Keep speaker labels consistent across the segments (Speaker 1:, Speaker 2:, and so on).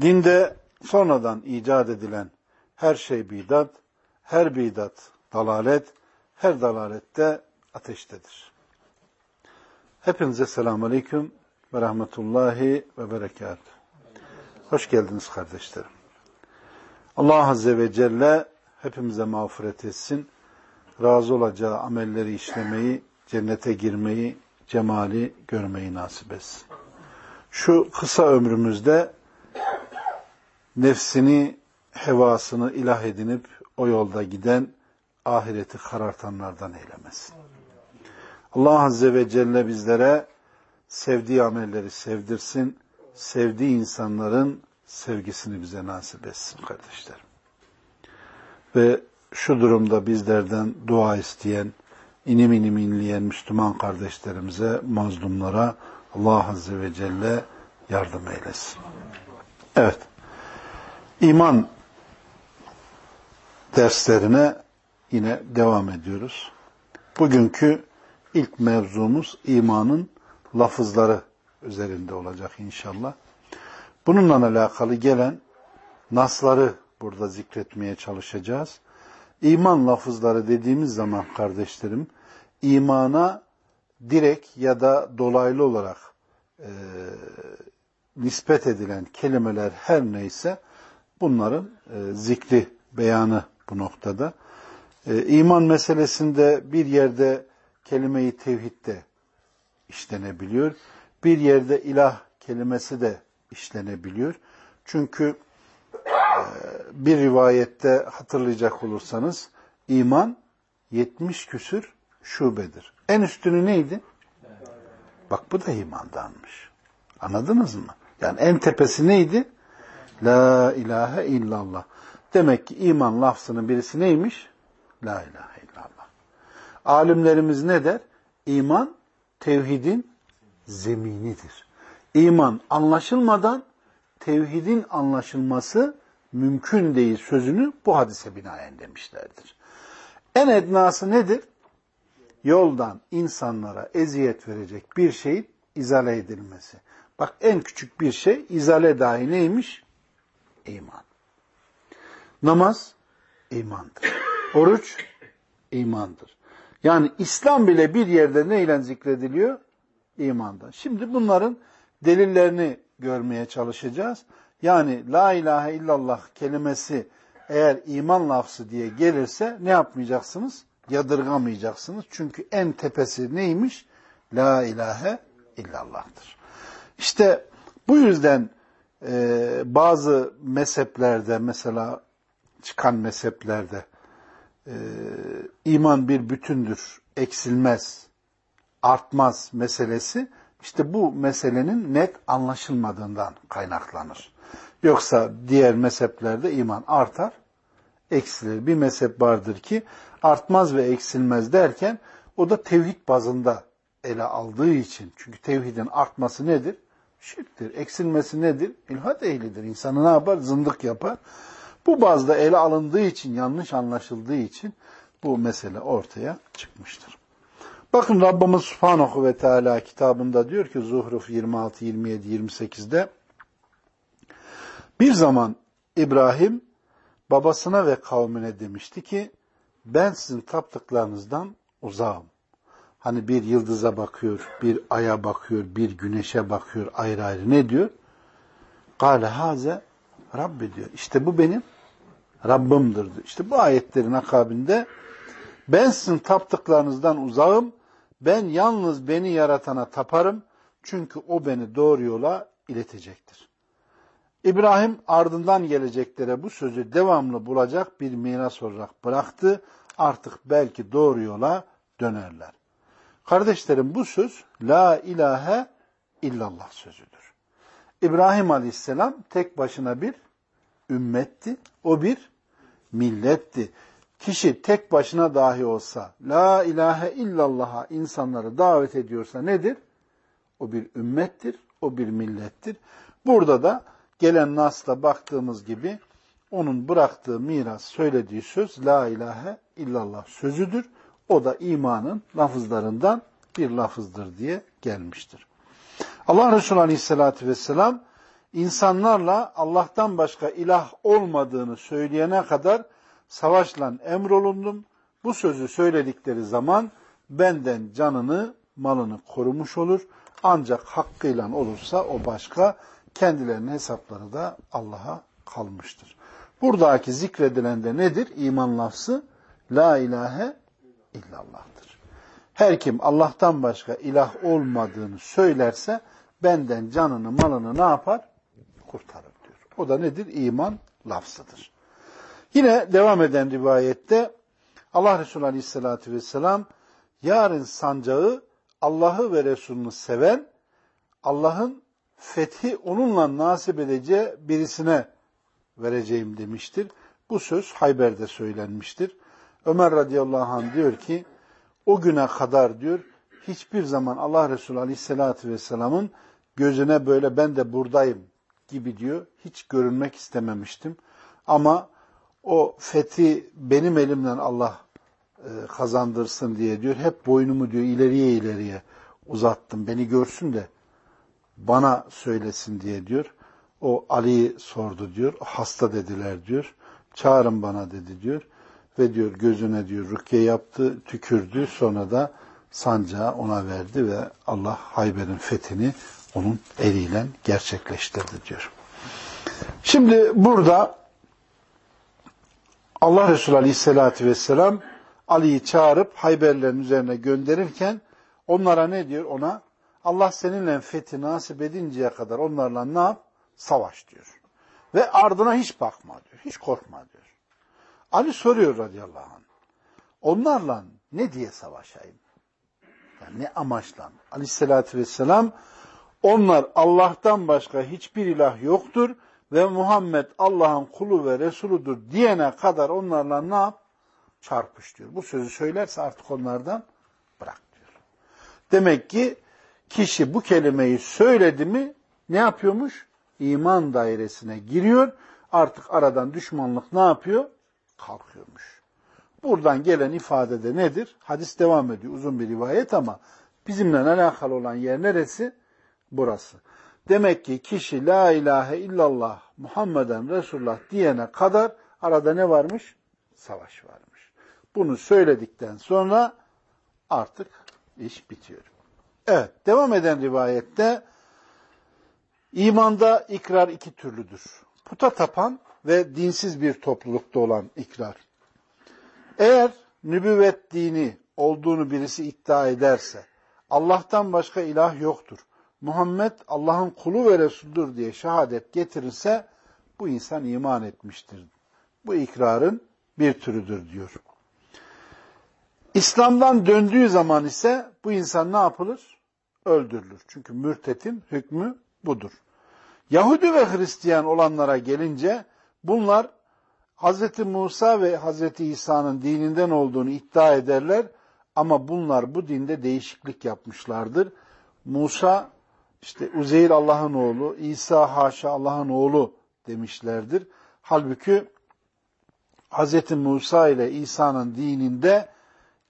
Speaker 1: Dinde sonradan icat edilen her şey bidat, her bidat dalalet, her dalalette ateştedir. Hepinize selamun aleyküm ve rahmetullahi ve berekat. Hoş geldiniz kardeşlerim. Allah Azze ve Celle hepimize mağfiret etsin. Razı olacağı amelleri işlemeyi, cennete girmeyi, cemali görmeyi nasip etsin. Şu kısa ömrümüzde nefsini, hevasını ilah edinip o yolda giden ahireti karartanlardan eylemesin. Allah Azze ve Celle bizlere sevdiği amelleri sevdirsin, sevdiği insanların sevgisini bize nasip etsin kardeşlerim. Ve şu durumda bizlerden dua isteyen, inim inim inleyen Müslüman kardeşlerimize, mazlumlara Allah Azze ve Celle yardım eylesin. Evet. İman derslerine yine devam ediyoruz. Bugünkü ilk mevzumuz imanın lafızları üzerinde olacak inşallah. Bununla alakalı gelen nasları burada zikretmeye çalışacağız. İman lafızları dediğimiz zaman kardeşlerim, imana direkt ya da dolaylı olarak e, nispet edilen kelimeler her neyse bunların e, zikri, beyanı bu noktada. E, iman meselesinde bir yerde kelime-i tevhid de işlenebiliyor. Bir yerde ilah kelimesi de işlenebiliyor. Çünkü e, bir rivayette hatırlayacak olursanız iman 70 küsür şubedir. En üstünü neydi? Bak bu da imandanmış. Anladınız mı? Yani en tepesi neydi? La ilahe illallah. Demek ki iman lafzının birisi neymiş? La ilahe illallah. Alimlerimiz ne der? İman tevhidin zeminidir. İman anlaşılmadan tevhidin anlaşılması mümkün değil sözünü bu hadise binaen demişlerdir. En ednası nedir? Yoldan insanlara eziyet verecek bir şeyin izale edilmesi. Bak en küçük bir şey izale dahi neymiş? İman. Namaz imandır. Oruç imandır. Yani İslam bile bir yerde neyle zikrediliyor? İmandan. Şimdi bunların delillerini görmeye çalışacağız. Yani la ilahe illallah kelimesi eğer iman lafzı diye gelirse ne yapmayacaksınız? Yadırgamayacaksınız. Çünkü en tepesi neymiş? La ilahe illallah'tır. İşte bu yüzden e, bazı mezheplerde mesela çıkan mezheplerde e, iman bir bütündür, eksilmez, artmaz meselesi işte bu meselenin net anlaşılmadığından kaynaklanır. Yoksa diğer mezheplerde iman artar, eksilir. Bir mezhep vardır ki artmaz ve eksilmez derken o da tevhid bazında ele aldığı için. Çünkü tevhidin artması nedir? Şirktir. Eksilmesi nedir? İlhat ehlidir. İnsanı ne yapar? Zındık yapar. Bu bazda ele alındığı için, yanlış anlaşıldığı için bu mesele ortaya çıkmıştır. Bakın Rabbimiz Subhanahu ve Teala kitabında diyor ki Zuhruf 26, 27, 28'de bir zaman İbrahim babasına ve kavmine demişti ki ben sizin taptıklarınızdan uzağım. Hani bir yıldıza bakıyor, bir aya bakıyor, bir güneşe bakıyor ayrı ayrı. Ne diyor? Kale haze Rabbi diyor. İşte bu benim Rabbimdir diyor. İşte bu ayetlerin akabinde ben sizin taptıklarınızdan uzağım. Ben yalnız beni yaratana taparım. Çünkü o beni doğru yola iletecektir. İbrahim ardından geleceklere bu sözü devamlı bulacak bir miras olarak bıraktı. Artık belki doğru yola dönerler. Kardeşlerim bu söz la ilahe illallah sözüdür. İbrahim Aleyhisselam tek başına bir ümmetti. O bir milletti. Kişi tek başına dahi olsa la ilahe illallah'a insanları davet ediyorsa nedir? O bir ümmettir, o bir millettir. Burada da gelen Nas'ta baktığımız gibi onun bıraktığı miras, söylediği söz la ilahe illallah sözüdür. O da imanın lafızlarından bir lafızdır diye gelmiştir. Allah Resulü Aleyhisselatü Vesselam insanlarla Allah'tan başka ilah olmadığını söyleyene kadar savaşla emrolundum. Bu sözü söyledikleri zaman benden canını, malını korumuş olur. Ancak hakkıyla olursa o başka, kendilerinin hesapları da Allah'a kalmıştır. Buradaki zikredilen de nedir? İman lafzı La ilahe illallah'tır. Her kim Allah'tan başka ilah olmadığını söylerse benden canını malını ne yapar? Kurtarır diyor. O da nedir? İman lafzıdır. Yine devam eden rivayette Allah Resulü Aleyhisselatü Vesselam yarın sancağı Allah'ı ve Resulünü seven Allah'ın fethi onunla nasip edeceği birisine vereceğim demiştir. Bu söz Hayber'de söylenmiştir. Ömer radıyallahu anh diyor ki o güne kadar diyor hiçbir zaman Allah Resulü aleyhissalatü vesselamın gözüne böyle ben de buradayım gibi diyor hiç görünmek istememiştim. Ama o fethi benim elimden Allah e, kazandırsın diye diyor hep boynumu diyor ileriye ileriye uzattım beni görsün de bana söylesin diye diyor. O Ali'yi sordu diyor. Hasta dediler diyor. Çağırın bana dedi diyor. Ve diyor gözüne diyor rukiye yaptı, tükürdü. Sonra da sancağı ona verdi ve Allah Hayber'in fethini onun eliyle gerçekleştirdi diyor. Şimdi burada Allah Resulü Aleyhisselatü Vesselam Ali'yi çağırıp Hayberlerin üzerine gönderirken onlara ne diyor? Ona Allah seninle fethi nasip edinceye kadar onlarla ne yap? Savaş diyor. Ve ardına hiç bakma diyor. Hiç korkma diyor. Ali soruyor radıyallahu anh. Onlarla ne diye savaşayım? Yani ne amaçla? Aleyhissalatü vesselam onlar Allah'tan başka hiçbir ilah yoktur ve Muhammed Allah'ın kulu ve Resuludur diyene kadar onlarla ne yap? Çarpış diyor. Bu sözü söylerse artık onlardan bırak diyor. Demek ki kişi bu kelimeyi söyledi mi ne yapıyormuş? İman dairesine giriyor. Artık aradan düşmanlık ne yapıyor? Kalkıyormuş. Buradan gelen ifade de nedir? Hadis devam ediyor. Uzun bir rivayet ama bizimle alakalı olan yer neresi? Burası. Demek ki kişi la ilahe illallah Muhammeden Resulullah diyene kadar arada ne varmış? Savaş varmış. Bunu söyledikten sonra artık iş bitiyor. Evet, devam eden rivayette imanda ikrar iki türlüdür. Puta tapan ve dinsiz bir toplulukta olan ikrar. Eğer nübüvvet dini olduğunu birisi iddia ederse, Allah'tan başka ilah yoktur, Muhammed Allah'ın kulu ve Resulüdür diye şehadet getirirse, bu insan iman etmiştir. Bu ikrarın bir türüdür diyor. İslam'dan döndüğü zaman ise bu insan ne yapılır? Öldürülür. Çünkü mürtetin hükmü budur. Yahudi ve Hristiyan olanlara gelince bunlar Hz. Musa ve Hz. İsa'nın dininden olduğunu iddia ederler ama bunlar bu dinde değişiklik yapmışlardır. Musa işte Uzeyr Allah'ın oğlu, İsa haşa Allah'ın oğlu demişlerdir. Halbuki Hz. Musa ile İsa'nın dininde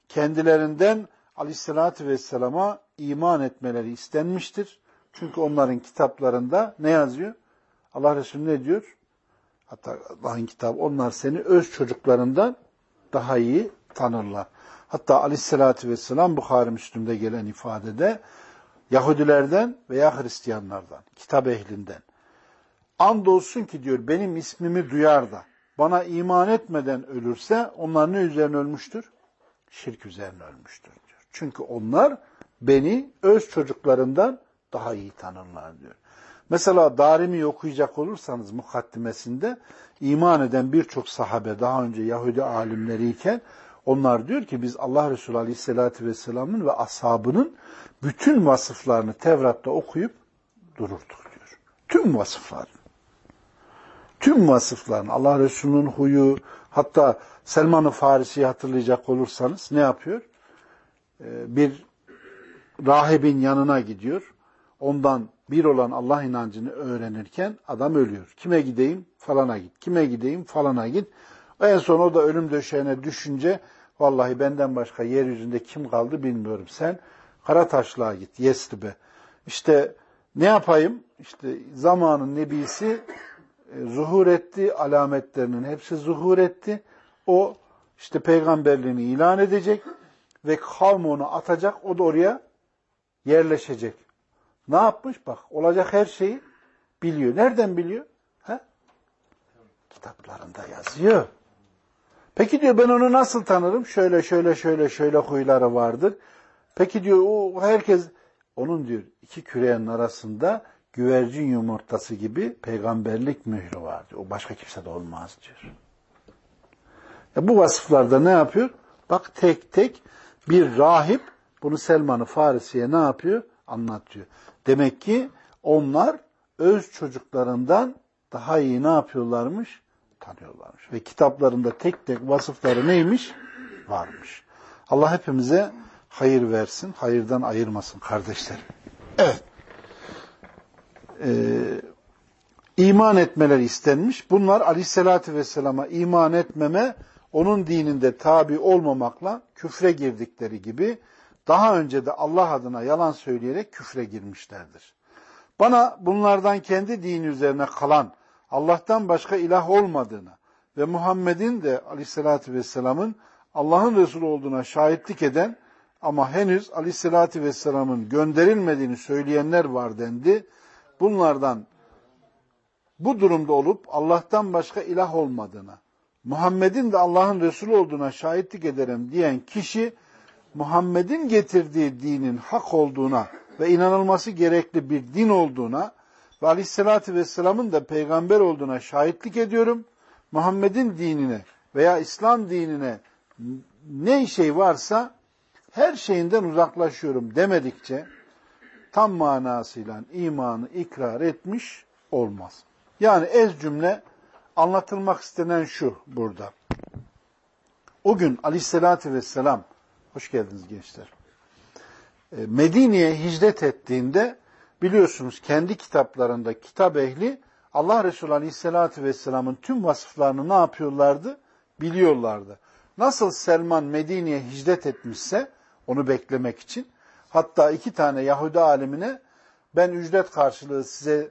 Speaker 1: kendilerinden aleyhissalatü vesselama iman etmeleri istenmiştir. Çünkü onların kitaplarında ne yazıyor? Allah Resulü ne diyor? Hatta Allah'ın kitabı onlar seni öz çocuklarından daha iyi tanırlar. Hatta aleyhissalatü vesselam Bukhari Müslüm'de gelen ifadede Yahudilerden veya Hristiyanlardan, kitap ehlinden. Andolsun ki diyor benim ismimi duyar da bana iman etmeden ölürse onlar ne üzerine ölmüştür? Şirk üzerine ölmüştür diyor. Çünkü onlar beni öz çocuklarından daha iyi tanırlar diyor. Mesela Darimi okuyacak olursanız mukaddimesinde iman eden birçok sahabe daha önce Yahudi alimleriyken onlar diyor ki biz Allah Resulü Aleyhisselatü Vesselam'ın ve ashabının bütün vasıflarını Tevrat'ta okuyup dururduk diyor. Tüm vasıflar. Tüm vasıfların Allah Resulü'nün huyu hatta Selman-ı Farisi'yi hatırlayacak olursanız ne yapıyor? Ee, bir rahibin yanına gidiyor. Ondan bir olan Allah inancını öğrenirken adam ölüyor. Kime gideyim? Falana git. Kime gideyim? Falana git. En son o da ölüm döşeğine düşünce vallahi benden başka yeryüzünde kim kaldı bilmiyorum. Sen Karataşlığa git, Yesrib'e. İşte ne yapayım? İşte zamanın nebisi e, zuhur etti, alametlerinin hepsi zuhur etti. O işte peygamberliğini ilan edecek ve kavmi onu atacak, o da oraya yerleşecek. Ne yapmış? Bak olacak her şeyi biliyor. Nereden biliyor? He? Kitaplarında yazıyor. Peki diyor ben onu nasıl tanırım? Şöyle şöyle şöyle şöyle huyları vardır. Peki diyor o herkes onun diyor iki küreğin arasında güvercin yumurtası gibi peygamberlik mührü var diyor. O başka kimse de olmaz diyor. Ya bu vasıflarda ne yapıyor? Bak tek tek bir rahip bunu Selman-ı Farisi'ye ne yapıyor? Anlatıyor. Demek ki onlar öz çocuklarından daha iyi ne yapıyorlarmış? Tanıyorlarmış. Ve kitaplarında tek tek vasıfları neymiş? Varmış. Allah hepimize hayır versin, hayırdan ayırmasın kardeşlerim. Evet. Ee, iman etmeleri istenmiş. Bunlar aleyhissalatü vesselama iman etmeme, onun dininde tabi olmamakla küfre girdikleri gibi daha önce de Allah adına yalan söyleyerek küfre girmişlerdir. Bana bunlardan kendi dini üzerine kalan, Allah'tan başka ilah olmadığına ve Muhammed'in de aleyhissalatü vesselamın Allah'ın Resulü olduğuna şahitlik eden ama henüz aleyhissalatü vesselamın gönderilmediğini söyleyenler var dendi. Bunlardan bu durumda olup Allah'tan başka ilah olmadığına, Muhammed'in de Allah'ın Resulü olduğuna şahitlik ederim diyen kişi, Muhammed'in getirdiği dinin hak olduğuna ve inanılması gerekli bir din olduğuna ve aleyhissalatü vesselamın da peygamber olduğuna şahitlik ediyorum. Muhammed'in dinine veya İslam dinine ne şey varsa her şeyinden uzaklaşıyorum demedikçe tam manasıyla imanı ikrar etmiş olmaz. Yani ez cümle anlatılmak istenen şu burada. O gün aleyhissalatü vesselam, hoş geldiniz gençler, e, Medine'ye hicret ettiğinde biliyorsunuz kendi kitaplarında kitap ehli Allah Resulü aleyhissalatü vesselamın tüm vasıflarını ne yapıyorlardı? Biliyorlardı. Nasıl Selman Medine'ye hicret etmişse onu beklemek için. Hatta iki tane Yahudi alimine ben ücret karşılığı size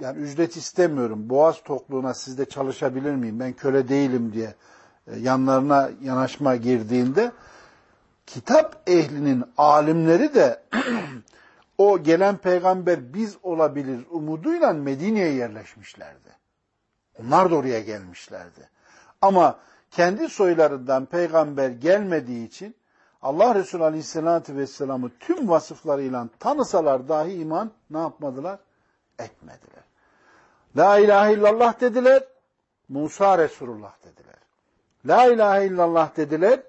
Speaker 1: yani ücret istemiyorum. Boğaz tokluğuna sizde çalışabilir miyim? Ben köle değilim diye e, yanlarına yanaşma girdiğinde kitap ehlinin alimleri de o gelen peygamber biz olabilir umuduyla Medine'ye yerleşmişlerdi. Onlar da oraya gelmişlerdi. Ama kendi soylarından peygamber gelmediği için Allah Resulü Aleyhisselatü Vesselam'ı tüm vasıflarıyla tanısalar dahi iman ne yapmadılar? Etmediler. La ilahe illallah dediler, Musa Resulullah dediler. La ilahe illallah dediler,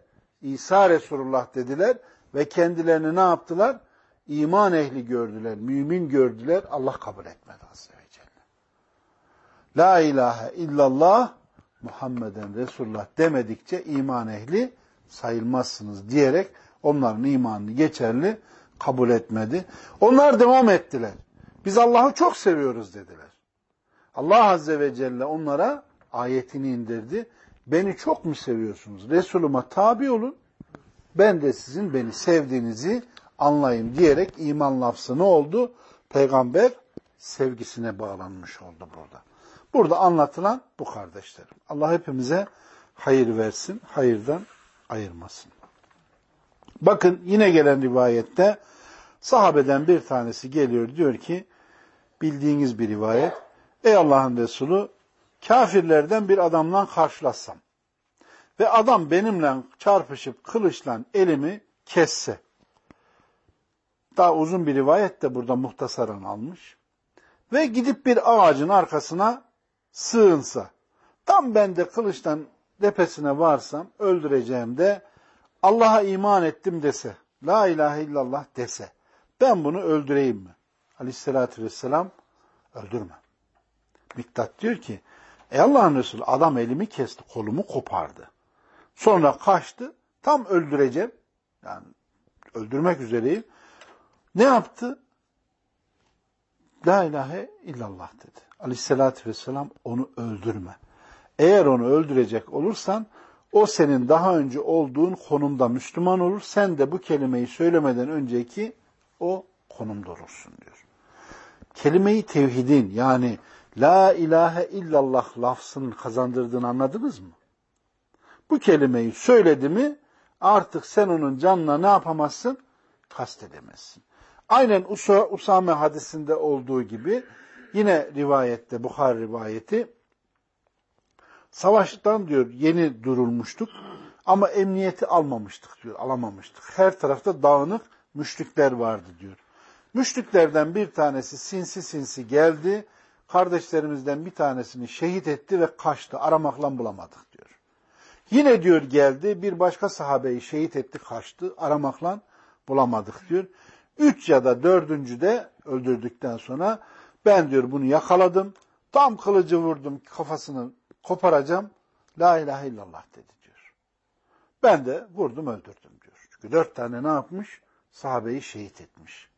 Speaker 1: İsa Resulullah dediler ve kendilerini ne yaptılar? İman ehli gördüler, mümin gördüler, Allah kabul etmedi Azze ve Celle. La ilahe illallah Muhammeden Resulullah demedikçe iman ehli sayılmazsınız diyerek onların imanını geçerli kabul etmedi. Onlar devam ettiler. Biz Allah'ı çok seviyoruz dediler. Allah Azze ve Celle onlara ayetini indirdi. Beni çok mu seviyorsunuz? Resuluma tabi olun. Ben de sizin beni sevdiğinizi anlayın diyerek iman lafzı ne oldu? Peygamber sevgisine bağlanmış oldu burada. Burada anlatılan bu kardeşlerim. Allah hepimize hayır versin, hayırdan ayırmasın. Bakın yine gelen rivayette sahabeden bir tanesi geliyor diyor ki bildiğiniz bir rivayet. Ey Allah'ın Resulü kafirlerden bir adamla karşılaşsam ve adam benimle çarpışıp kılıçla elimi kesse. Daha uzun bir rivayet de burada muhtasaran almış. Ve gidip bir ağacın arkasına sığınsa. Tam ben de kılıçtan tepesine varsam öldüreceğim de Allah'a iman ettim dese, la ilahe illallah dese, ben bunu öldüreyim mi? Aleyhissalatü vesselam, Öldürme. Miktat diyor ki Ey Allah'ın Resulü adam elimi kesti, kolumu kopardı. Sonra kaçtı. Tam öldüreceğim. Yani öldürmek üzereyim. Ne yaptı? La ilahe illallah dedi. Aleyhissalatü vesselam onu öldürme. Eğer onu öldürecek olursan o senin daha önce olduğun konumda Müslüman olur. Sen de bu kelimeyi söylemeden önceki o konumda olursun diyor. Kelimeyi tevhidin yani La ilahe illallah lafzının kazandırdığını anladınız mı? Bu kelimeyi söyledi mi artık sen onun canına ne yapamazsın? Kastedemezsin. Aynen Usa, Usame hadisinde olduğu gibi yine rivayette, Bukhari rivayeti savaştan diyor yeni durulmuştuk ama emniyeti almamıştık diyor, alamamıştık. Her tarafta dağınık müşrikler vardı diyor. Müşriklerden bir tanesi sinsi sinsi geldi, kardeşlerimizden bir tanesini şehit etti ve kaçtı. Aramakla bulamadık diyor. Yine diyor geldi bir başka sahabeyi şehit etti kaçtı. Aramakla bulamadık diyor. Üç ya da dördüncü de öldürdükten sonra ben diyor bunu yakaladım. Tam kılıcı vurdum kafasını koparacağım. La ilahe illallah dedi diyor. Ben de vurdum öldürdüm diyor. Çünkü dört tane ne yapmış? Sahabeyi şehit etmiş.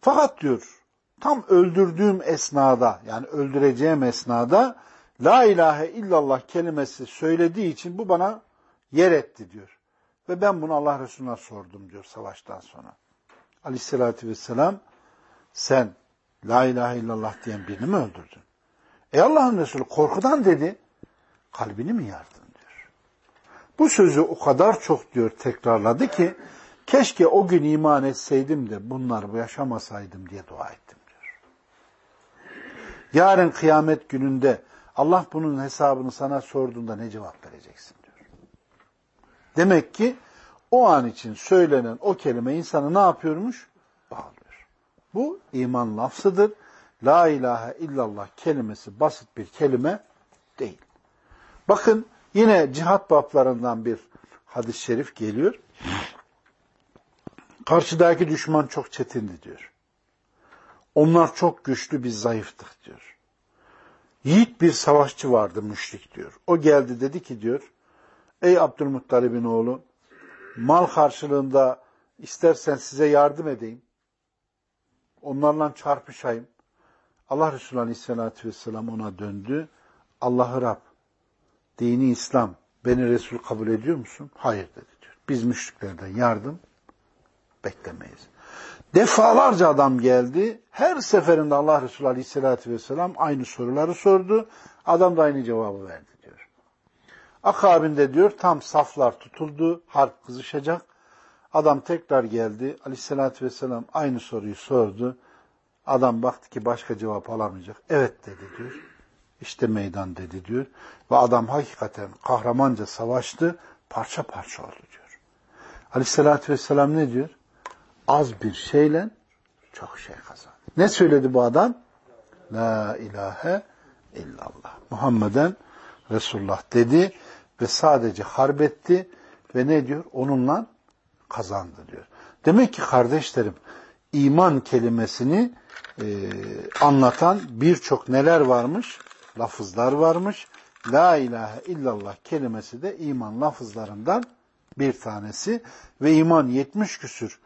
Speaker 1: Fakat diyor tam öldürdüğüm esnada yani öldüreceğim esnada La ilahe illallah kelimesi söylediği için bu bana yer etti diyor. Ve ben bunu Allah Resulü'ne sordum diyor savaştan sonra. Aleyhissalatü vesselam sen La ilahe illallah diyen birini mi öldürdün? Ey Allah'ın Resulü korkudan dedi kalbini mi yardın diyor. Bu sözü o kadar çok diyor tekrarladı ki keşke o gün iman etseydim de bunları yaşamasaydım diye dua ettim. Yarın kıyamet gününde Allah bunun hesabını sana sorduğunda ne cevap vereceksin diyor. Demek ki o an için söylenen o kelime insanı ne yapıyormuş? Bağlıyor. Bu iman lafzıdır. La ilahe illallah kelimesi basit bir kelime değil. Bakın yine cihat bablarından bir hadis-i şerif geliyor. Karşıdaki düşman çok çetindi diyor. Onlar çok güçlü, biz zayıftık diyor. Yiğit bir savaşçı vardı müşrik diyor. O geldi dedi ki diyor, ey Abdülmuttalib'in oğlu, mal karşılığında istersen size yardım edeyim. Onlarla çarpışayım. Allah Resulü Aleyhisselatü Vesselam ona döndü. Allah'ı Rab, dini İslam, beni Resul kabul ediyor musun? Hayır dedi diyor. Biz müşriklerden yardım beklemeyiz. Defalarca adam geldi. Her seferinde Allah Resulü Aleyhisselatü Vesselam aynı soruları sordu. Adam da aynı cevabı verdi diyor. Akabinde diyor tam saflar tutuldu. Harp kızışacak. Adam tekrar geldi. Aleyhisselatü Vesselam aynı soruyu sordu. Adam baktı ki başka cevap alamayacak. Evet dedi diyor. İşte meydan dedi diyor. Ve adam hakikaten kahramanca savaştı. Parça parça oldu diyor. Aleyhisselatü Vesselam ne diyor? Az bir şeyle çok şey kazandı. Ne söyledi bu adam? La ilahe illallah. Muhammeden Resulullah dedi ve sadece harbetti ve ne diyor? Onunla kazandı diyor. Demek ki kardeşlerim iman kelimesini e, anlatan birçok neler varmış? Lafızlar varmış. La ilahe illallah kelimesi de iman lafızlarından bir tanesi ve iman 70 küsür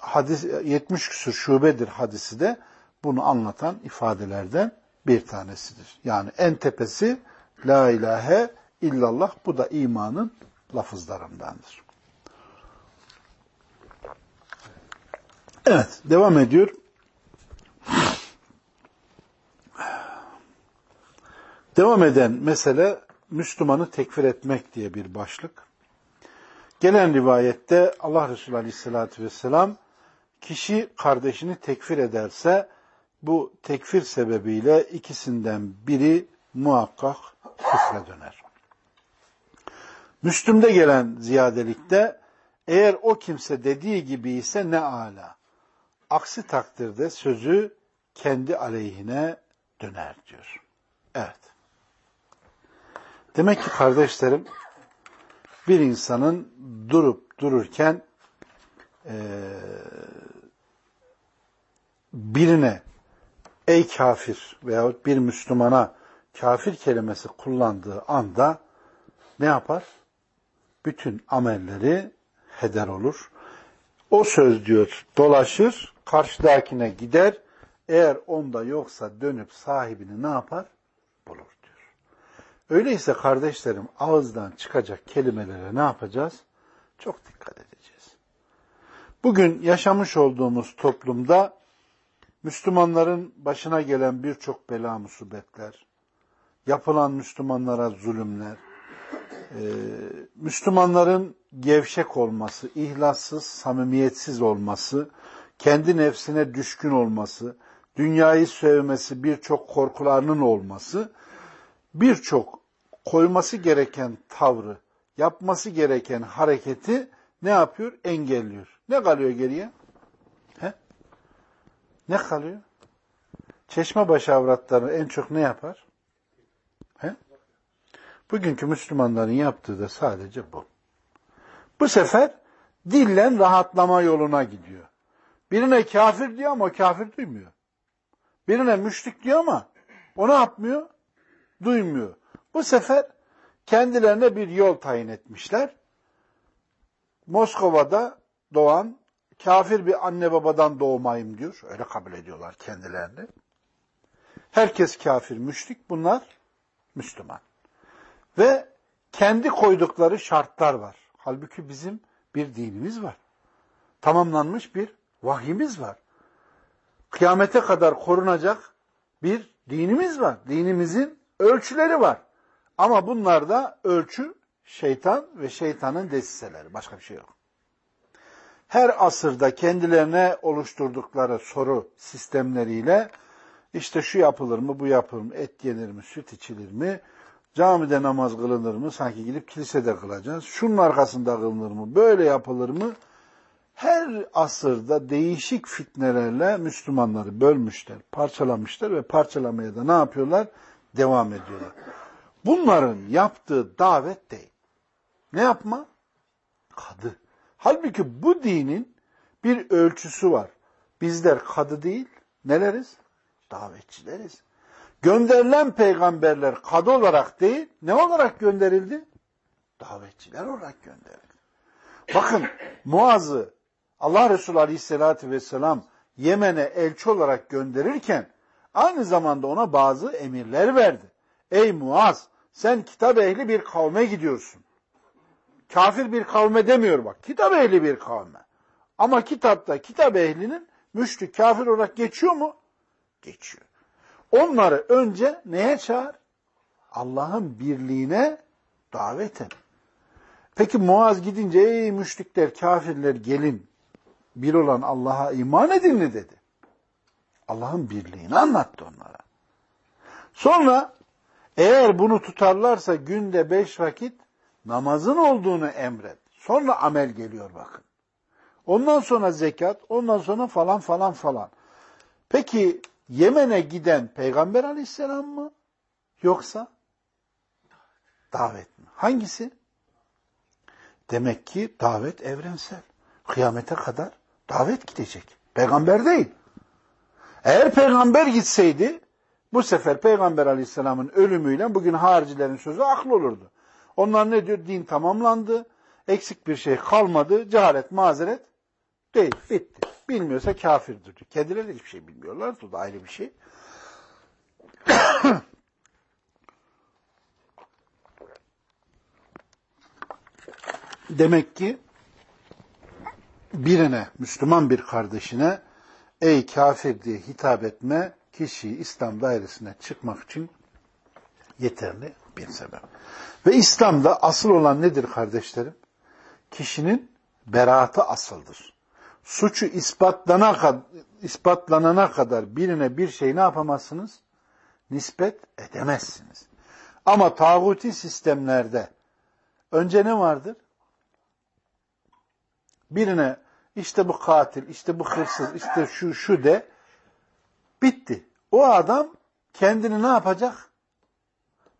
Speaker 1: hadis 70 küsur şubedir hadisi de bunu anlatan ifadelerden bir tanesidir. Yani en tepesi la ilahe illallah bu da imanın lafızlarındandır. Evet, devam ediyor. Devam eden mesele Müslümanı tekfir etmek diye bir başlık. Gelen rivayette Allah Resulü Aleyhisselatü Vesselam kişi kardeşini tekfir ederse bu tekfir sebebiyle ikisinden biri muhakkak küfre döner. Müslüm'de gelen ziyadelikte eğer o kimse dediği gibi ise ne ala. Aksi takdirde sözü kendi aleyhine döner diyor. Evet. Demek ki kardeşlerim bir insanın durup dururken e, birine ey kafir veyahut bir Müslümana kafir kelimesi kullandığı anda ne yapar? Bütün amelleri heder olur. O söz diyor dolaşır, karşıdakine gider. Eğer onda yoksa dönüp sahibini ne yapar? Bulur. Öyleyse kardeşlerim ağızdan çıkacak kelimelere ne yapacağız? Çok dikkat edeceğiz. Bugün yaşamış olduğumuz toplumda Müslümanların başına gelen birçok bela musibetler, yapılan Müslümanlara zulümler, e, Müslümanların gevşek olması, ihlassız, samimiyetsiz olması, kendi nefsine düşkün olması, dünyayı sevmesi, birçok korkularının olması, birçok koyması gereken tavrı, yapması gereken hareketi ne yapıyor? Engelliyor. Ne kalıyor geriye? He? Ne kalıyor? Çeşme başı avratları en çok ne yapar? He? Bugünkü Müslümanların yaptığı da sadece bu. Bu sefer dillen rahatlama yoluna gidiyor. Birine kafir diyor ama kafir duymuyor. Birine müşrik diyor ama o ne yapmıyor? Duymuyor. Bu sefer kendilerine bir yol tayin etmişler. Moskova'da doğan kafir bir anne babadan doğmayım diyor. Öyle kabul ediyorlar kendilerini. Herkes kafir, müşrik. Bunlar Müslüman. Ve kendi koydukları şartlar var. Halbuki bizim bir dinimiz var. Tamamlanmış bir vahyimiz var. Kıyamete kadar korunacak bir dinimiz var. Dinimizin ölçüleri var. Ama bunlarda ölçü şeytan ve şeytanın desiseleri. Başka bir şey yok. Her asırda kendilerine oluşturdukları soru sistemleriyle işte şu yapılır mı, bu yapılır mı, et yenir mi, süt içilir mi, camide namaz kılınır mı, sanki gidip kilisede kılacağız, şunun arkasında kılınır mı, böyle yapılır mı, her asırda değişik fitnelerle Müslümanları bölmüşler, parçalamışlar ve parçalamaya da ne yapıyorlar? Devam ediyorlar. Bunların yaptığı davet değil. Ne yapma? Kadı. Halbuki bu dinin bir ölçüsü var. Bizler kadı değil, neleriz? Davetçileriz. Gönderilen peygamberler kadı olarak değil, ne olarak gönderildi? Davetçiler olarak gönderildi. Bakın Muaz'ı Allah Resulü Aleyhisselatü Vesselam Yemen'e elçi olarak gönderirken aynı zamanda ona bazı emirler verdi. Ey Muaz sen kitap ehli bir kavme gidiyorsun. Kafir bir kavme demiyor bak. Kitap ehli bir kavme. Ama kitapta kitap ehlinin müşrik, kafir olarak geçiyor mu? Geçiyor. Onları önce neye çağır? Allah'ın birliğine davet et. Peki Muaz gidince ey müşrikler, kafirler gelin. Bir olan Allah'a iman edin dedi. Allah'ın birliğini anlattı onlara. Sonra eğer bunu tutarlarsa günde beş vakit namazın olduğunu emret. Sonra amel geliyor bakın. Ondan sonra zekat, ondan sonra falan falan falan. Peki Yemen'e giden Peygamber aleyhisselam mı? Yoksa davet mi? Hangisi? Demek ki davet evrensel. Kıyamete kadar davet gidecek. Peygamber değil. Eğer peygamber gitseydi bu sefer Peygamber aleyhisselamın ölümüyle bugün haricilerin sözü aklı olurdu. Onlar ne diyor? Din tamamlandı. Eksik bir şey kalmadı. Cehalet, mazeret değil. Bitti. Bilmiyorsa kafirdir diyor. Kendileri hiçbir şey bilmiyorlar. Bu da ayrı bir şey. Demek ki birine, Müslüman bir kardeşine ey kafir diye hitap etme kişiyi İslam dairesine çıkmak için yeterli bir sebep. Ve İslam'da asıl olan nedir kardeşlerim? Kişinin beraatı asıldır. Suçu ispatlana, ispatlanana kadar birine bir şey ne yapamazsınız? Nispet edemezsiniz. Ama tağuti sistemlerde önce ne vardır? Birine işte bu katil, işte bu hırsız, işte şu şu de bitti. O adam kendini ne yapacak?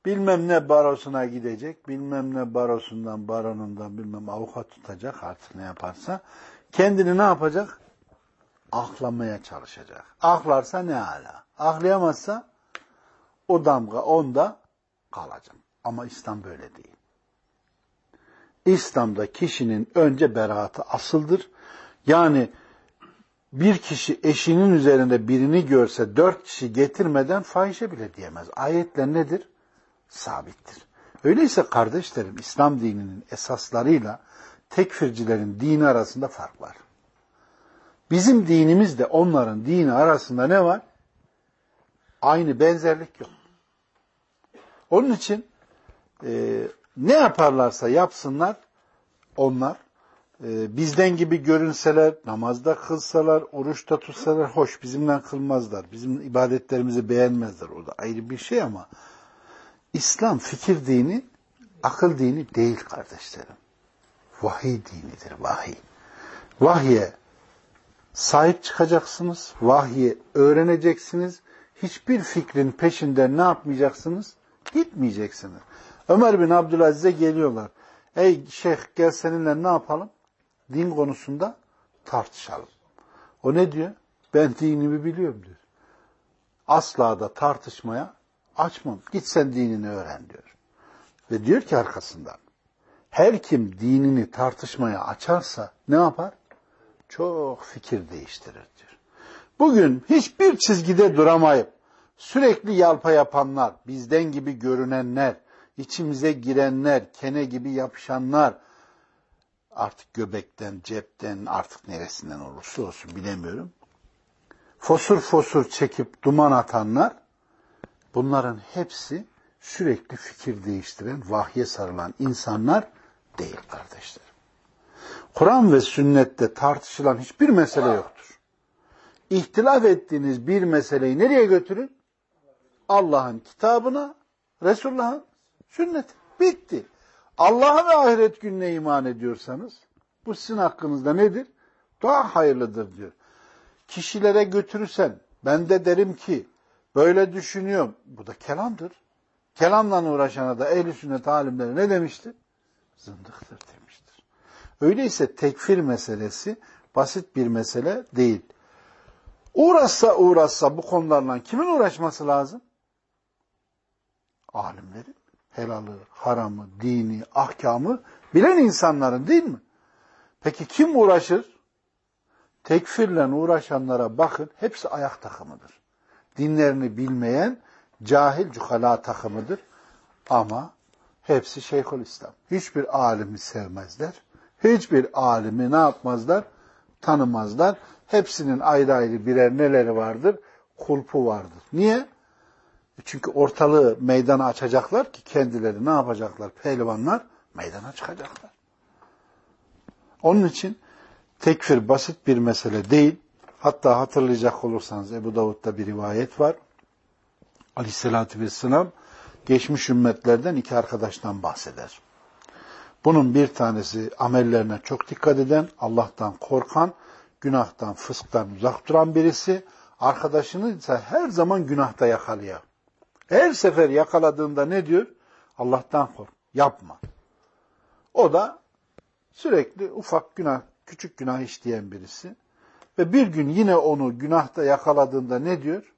Speaker 1: Bilmem ne barosuna gidecek, bilmem ne barosundan, baronundan bilmem avukat tutacak artık ne yaparsa. Kendini ne yapacak? Ahlamaya çalışacak. Ahlarsa ne ala. Ahlayamazsa o damga onda kalacak. Ama İslam böyle değil. İslam'da kişinin önce beraatı asıldır. Yani bir kişi eşinin üzerinde birini görse dört kişi getirmeden fahişe bile diyemez. Ayetler nedir? Sabittir. Öyleyse kardeşlerim İslam dininin esaslarıyla tekfircilerin dini arasında fark var. Bizim dinimizde onların dini arasında ne var? Aynı benzerlik yok. Onun için e, ne yaparlarsa yapsınlar onlar e, bizden gibi görünseler, namazda kılsalar, oruçta tutsalar hoş bizimle kılmazlar. Bizim ibadetlerimizi beğenmezler. O da ayrı bir şey ama İslam fikir dini, akıl dini değil kardeşlerim. Vahiy dinidir, vahiy. Vahye sahip çıkacaksınız, vahyi öğreneceksiniz. Hiçbir fikrin peşinden ne yapmayacaksınız? Gitmeyeceksiniz. Ömer bin Abdülaziz'e geliyorlar. Ey şeyh gel seninle ne yapalım? Din konusunda tartışalım. O ne diyor? Ben dinimi biliyorum diyor. Asla da tartışmaya açmam. Git sen dinini öğren diyor. Ve diyor ki arkasından her kim dinini tartışmaya açarsa ne yapar? Çok fikir değiştirir diyor. Bugün hiçbir çizgide duramayıp sürekli yalpa yapanlar, bizden gibi görünenler, içimize girenler, kene gibi yapışanlar, artık göbekten, cepten, artık neresinden olursa olsun bilemiyorum. Fosur fosur çekip duman atanlar, bunların hepsi sürekli fikir değiştiren, vahye sarılan insanlar değil kardeşler. Kur'an ve sünnette tartışılan hiçbir mesele yoktur. İhtilaf ettiğiniz bir meseleyi nereye götürün? Allah'ın kitabına, Resulullah'ın sünneti. Bitti. Allah'a ve ahiret gününe iman ediyorsanız bu sizin hakkınızda nedir? Daha hayırlıdır diyor. Kişilere götürürsen ben de derim ki böyle düşünüyorum. Bu da kelamdır. Kelamla uğraşana da ehli sünnet alimleri ne demiştir? Zındıktır demiştir. Öyleyse tekfir meselesi basit bir mesele değil. Uğraşsa uğraşsa bu konularla kimin uğraşması lazım? Alimlerin helalı, haramı, dini, ahkamı bilen insanların değil mi? Peki kim uğraşır? Tekfirle uğraşanlara bakın hepsi ayak takımıdır. Dinlerini bilmeyen cahil cuhala takımıdır. Ama hepsi Şeyhül İslam. Hiçbir alimi sevmezler. Hiçbir alimi ne yapmazlar? Tanımazlar. Hepsinin ayrı ayrı birer neleri vardır? Kulpu vardır. Niye? Çünkü ortalığı meydana açacaklar ki kendileri ne yapacaklar? Pehlivanlar meydana çıkacaklar. Onun için tekfir basit bir mesele değil. Hatta hatırlayacak olursanız Ebu Davud'da bir rivayet var. Aleyhissalatü vesselam geçmiş ümmetlerden iki arkadaştan bahseder. Bunun bir tanesi amellerine çok dikkat eden, Allah'tan korkan, günahtan, fısktan uzak duran birisi. Arkadaşını ise her zaman günahta yakalayan. Her sefer yakaladığında ne diyor? Allah'tan kork, yapma. O da sürekli ufak günah, küçük günah işleyen birisi. Ve bir gün yine onu günahta yakaladığında ne diyor?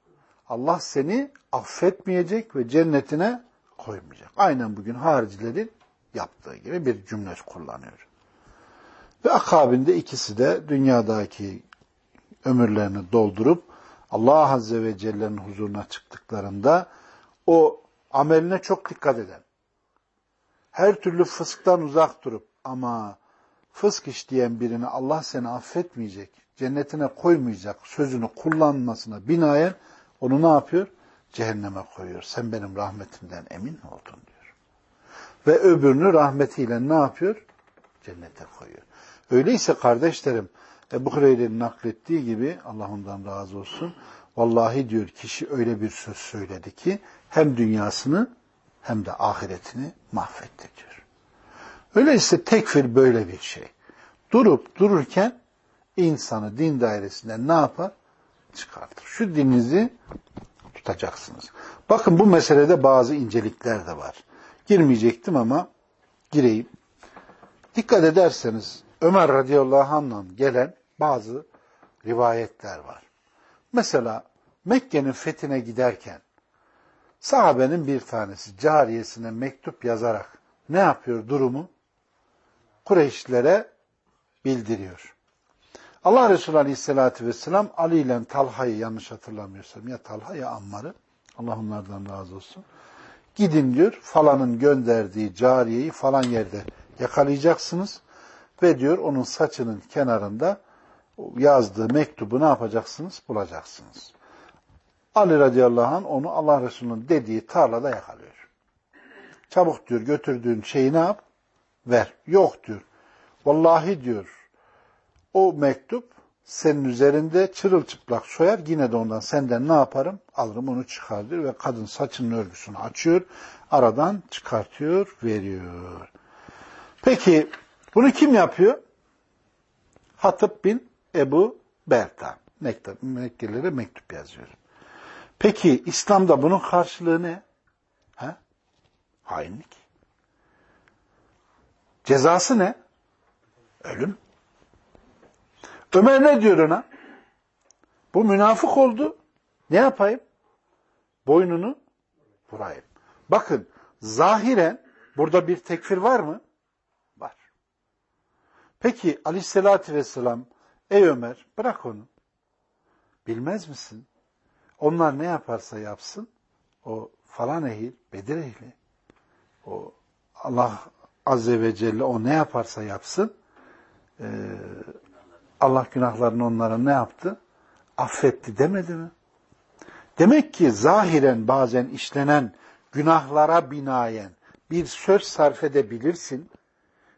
Speaker 1: Allah seni affetmeyecek ve cennetine koymayacak. Aynen bugün haricilerin yaptığı gibi bir cümle kullanıyor. Ve akabinde ikisi de dünyadaki ömürlerini doldurup Allah Azze ve Celle'nin huzuruna çıktıklarında o ameline çok dikkat eden, her türlü fısktan uzak durup ama fısk işleyen birini Allah seni affetmeyecek, cennetine koymayacak sözünü kullanmasına binaen onu ne yapıyor? Cehenneme koyuyor. Sen benim rahmetimden emin mi oldun diyor. Ve öbürünü rahmetiyle ne yapıyor? Cennete koyuyor. Öyleyse kardeşlerim Ebu Hureyre'nin naklettiği gibi Allah ondan razı olsun. Vallahi diyor kişi öyle bir söz söyledi ki hem dünyasını hem de ahiretini mahvetti diyor. Öyleyse tekfir böyle bir şey. Durup dururken insanı din dairesinden ne yapar? Çıkartır. Şu dininizi tutacaksınız. Bakın bu meselede bazı incelikler de var. Girmeyecektim ama gireyim. Dikkat ederseniz Ömer radıyallahu anh'dan gelen bazı rivayetler var. Mesela Mekke'nin fethine giderken sahabenin bir tanesi cariyesine mektup yazarak ne yapıyor durumu? Kureyşlilere bildiriyor. Allah Resulü Aleyhisselatü Vesselam Ali ile Talha'yı yanlış hatırlamıyorsam ya Talha ya Ammar'ı Allah onlardan razı olsun. Gidin diyor falanın gönderdiği cariyeyi falan yerde yakalayacaksınız ve diyor onun saçının kenarında yazdığı mektubu ne yapacaksınız? Bulacaksınız. Ali radıyallahu anh onu Allah Resulü'nün dediği tarlada yakalıyor. Çabuk diyor götürdüğün şeyi ne yap? Ver. Yok diyor. Vallahi diyor o mektup senin üzerinde çırılçıplak soyar yine de ondan senden ne yaparım? Alırım onu çıkardır ve kadın saçının örgüsünü açıyor, aradan çıkartıyor, veriyor. Peki bunu kim yapıyor? Hatip bin Ebu Berta. Mekkelilere mektup yazıyor. Peki İslam'da bunun karşılığı ne? Ha? Hainlik. Cezası ne? Ölüm. Ömer ne diyor ona? Bu münafık oldu. Ne yapayım? Boynunu vurayım. Bakın zahiren burada bir tekfir var mı? Var. Peki aleyhissalatü vesselam ey Ömer bırak onu. Bilmez misin? Onlar ne yaparsa yapsın o falan ehil, Bedir ehli o Allah Azze ve Celle o ne yaparsa yapsın e, Allah günahlarını onlara ne yaptı? Affetti demedi mi? Demek ki zahiren bazen işlenen günahlara binaen bir söz sarf edebilirsin.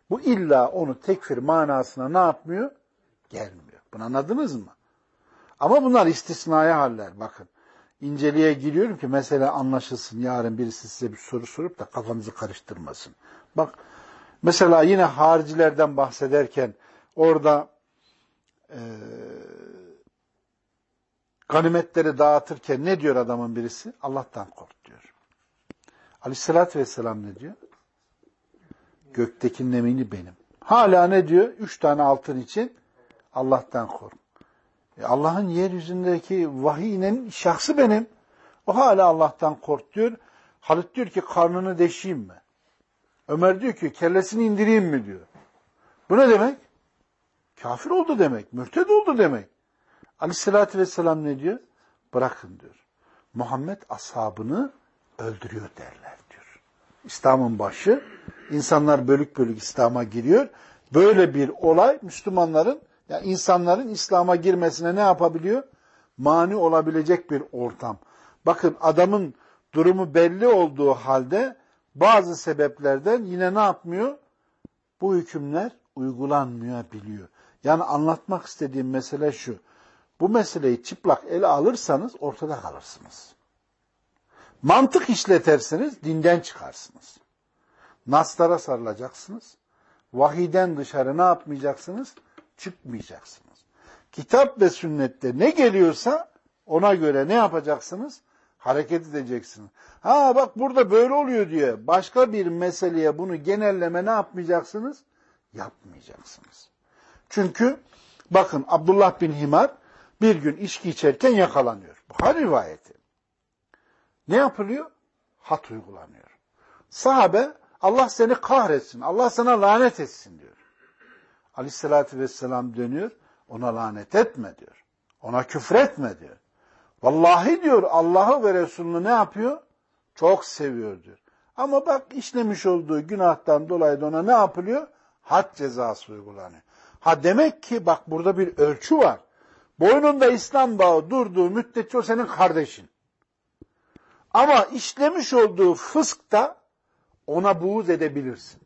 Speaker 1: Bu illa onu tekfir manasına ne yapmıyor? Gelmiyor. Bunu anladınız mı? Ama bunlar istisnai haller. Bakın inceliğe giriyorum ki mesela anlaşılsın. Yarın birisi size bir soru sorup da kafanızı karıştırmasın. Bak mesela yine haricilerden bahsederken orada e, ganimetleri dağıtırken ne diyor adamın birisi? Allah'tan kork diyor. Aleyhissalatü vesselam ne diyor? Göktekinin emini benim. Hala ne diyor? Üç tane altın için Allah'tan kork. E Allah'ın yeryüzündeki vahiyinin şahsı benim. O hala Allah'tan kork diyor. Halit diyor ki karnını deşeyim mi? Ömer diyor ki kellesini indireyim mi diyor. Bu ne demek? Kafir oldu demek, mürted oldu demek. Aleyhissalatü vesselam ne diyor? Bırakın diyor. Muhammed ashabını öldürüyor derler diyor. İslam'ın başı, insanlar bölük bölük İslam'a giriyor. Böyle bir olay Müslümanların, yani insanların İslam'a girmesine ne yapabiliyor? Mani olabilecek bir ortam. Bakın adamın durumu belli olduğu halde bazı sebeplerden yine ne yapmıyor? Bu hükümler uygulanmıyor biliyor. Yani anlatmak istediğim mesele şu. Bu meseleyi çıplak ele alırsanız ortada kalırsınız. Mantık işletersiniz, dinden çıkarsınız. Naslara sarılacaksınız. Vahiden dışarı ne yapmayacaksınız? Çıkmayacaksınız. Kitap ve sünnette ne geliyorsa ona göre ne yapacaksınız? Hareket edeceksiniz. Ha bak burada böyle oluyor diye başka bir meseleye bunu genelleme ne yapmayacaksınız? Yapmayacaksınız. Çünkü bakın Abdullah bin Himar bir gün içki içerken yakalanıyor. Bukhari rivayeti. Ne yapılıyor? Hat uygulanıyor. Sahabe Allah seni kahretsin, Allah sana lanet etsin diyor. Aleyhissalatü vesselam dönüyor, ona lanet etme diyor. Ona küfretme diyor. Vallahi diyor Allah'ı ve Resulünü ne yapıyor? Çok seviyor diyor. Ama bak işlemiş olduğu günahtan dolayı da ona ne yapılıyor? Had cezası uygulanıyor. Ha demek ki bak burada bir ölçü var. Boynunda İslam bağı durduğu müddetçe o senin kardeşin. Ama işlemiş olduğu fıskta ona buğz edebilirsin.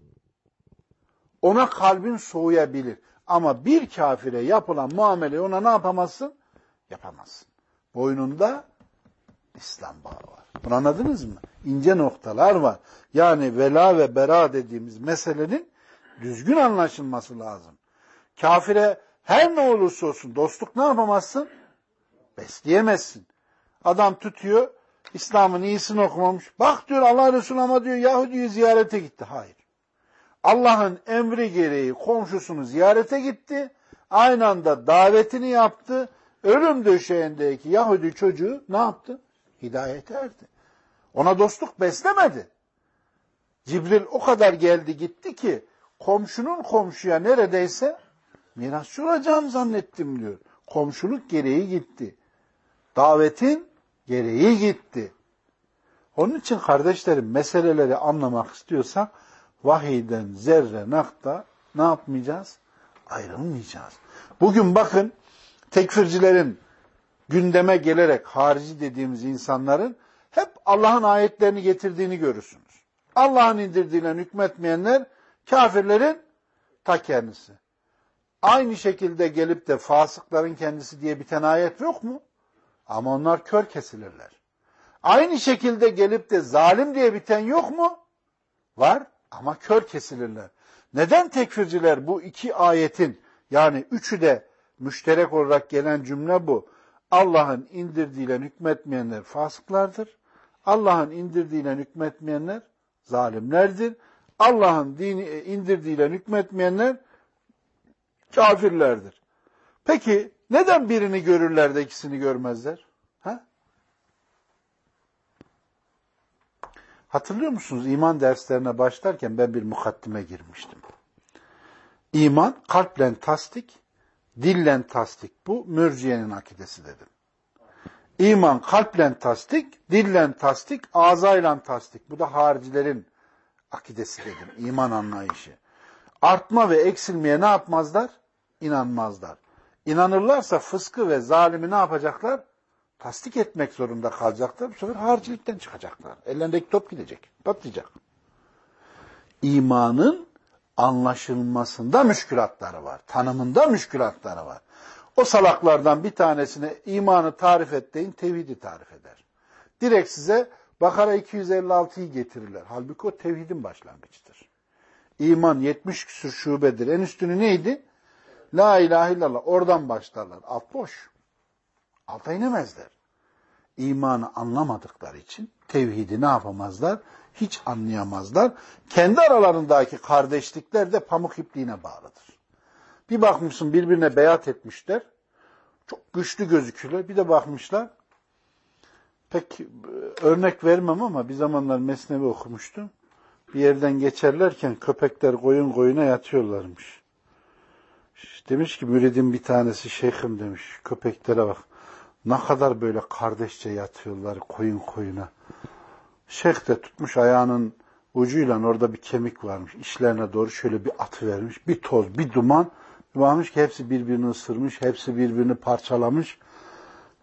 Speaker 1: Ona kalbin soğuyabilir. Ama bir kafire yapılan muameleyi ona ne yapamazsın? Yapamazsın. Boynunda İslam bağı var. Bunu anladınız mı? İnce noktalar var. Yani vela ve bera dediğimiz meselenin düzgün anlaşılması lazım. Kafire her ne olursa olsun dostluk ne yapamazsın? Besleyemezsin. Adam tutuyor, İslam'ın iyisini okumamış. Bak diyor Allah Resulü ama diyor Yahudi'yi ziyarete gitti. Hayır. Allah'ın emri gereği komşusunu ziyarete gitti aynı anda davetini yaptı. Ölüm döşeğindeki Yahudi çocuğu ne yaptı? Hidayete erdi. Ona dostluk beslemedi. Cibril o kadar geldi gitti ki komşunun komşuya neredeyse mirasçı olacağını zannettim diyor. Komşuluk gereği gitti. Davetin gereği gitti. Onun için kardeşlerim meseleleri anlamak istiyorsak vahiyden zerre nakta ne yapmayacağız? Ayrılmayacağız. Bugün bakın tekfircilerin gündeme gelerek harici dediğimiz insanların hep Allah'ın ayetlerini getirdiğini görürsünüz. Allah'ın indirdiğine hükmetmeyenler kafirlerin ta kendisi. Aynı şekilde gelip de fasıkların kendisi diye biten ayet yok mu? Ama onlar kör kesilirler. Aynı şekilde gelip de zalim diye biten yok mu? Var ama kör kesilirler. Neden tekfirciler bu iki ayetin yani üçü de müşterek olarak gelen cümle bu. Allah'ın indirdiğiyle hükmetmeyenler fasıklardır. Allah'ın indirdiğiyle hükmetmeyenler zalimlerdir. Allah'ın dini e, indirdiğiyle hükmetmeyenler kafirlerdir. Peki neden birini görürler de ikisini görmezler? Ha? Hatırlıyor musunuz iman derslerine başlarken ben bir mukaddime girmiştim. İman kalple tasdik, dillen tasdik. Bu mürciyenin akidesi dedim. İman kalple tasdik, dillen tasdik, ağzayla tasdik. Bu da haricilerin akidesi dedim. İman anlayışı. Artma ve eksilmeye ne yapmazlar? İnanmazlar. İnanırlarsa fıskı ve zalimi ne yapacaklar? Tasdik etmek zorunda kalacaklar. Bu sefer haricilikten çıkacaklar. Ellerindeki top gidecek. Patlayacak. İmanın anlaşılmasında müşkülatları var. Tanımında müşkülatları var. O salaklardan bir tanesine imanı tarif et deyin, tevhidi tarif eder. Direkt size Bakara 256'yı getirirler. Halbuki o tevhidin başlangıcıdır. İman 70 küsur şubedir. En üstünü neydi? La ilahe illallah. Oradan başlarlar. Alt boş. Alta inemezler. İmanı anlamadıkları için tevhidi ne yapamazlar? Hiç anlayamazlar. Kendi aralarındaki kardeşlikler de pamuk ipliğine bağlıdır. Bir bakmışsın birbirine beyat etmişler. Çok güçlü gözüküyorlar. Bir de bakmışlar. Pek e, örnek vermem ama bir zamanlar Mesnevi okumuştum. Bir yerden geçerlerken köpekler koyun koyuna yatıyorlarmış. Demiş ki müridin bir tanesi şeyhim demiş. Köpeklere bak. Ne kadar böyle kardeşçe yatıyorlar koyun koyuna. Şeyh de tutmuş ayağının ucuyla orada bir kemik varmış. İşlerine doğru şöyle bir atı vermiş. Bir toz, bir duman. Bakmış ki hepsi birbirini ısırmış, hepsi birbirini parçalamış.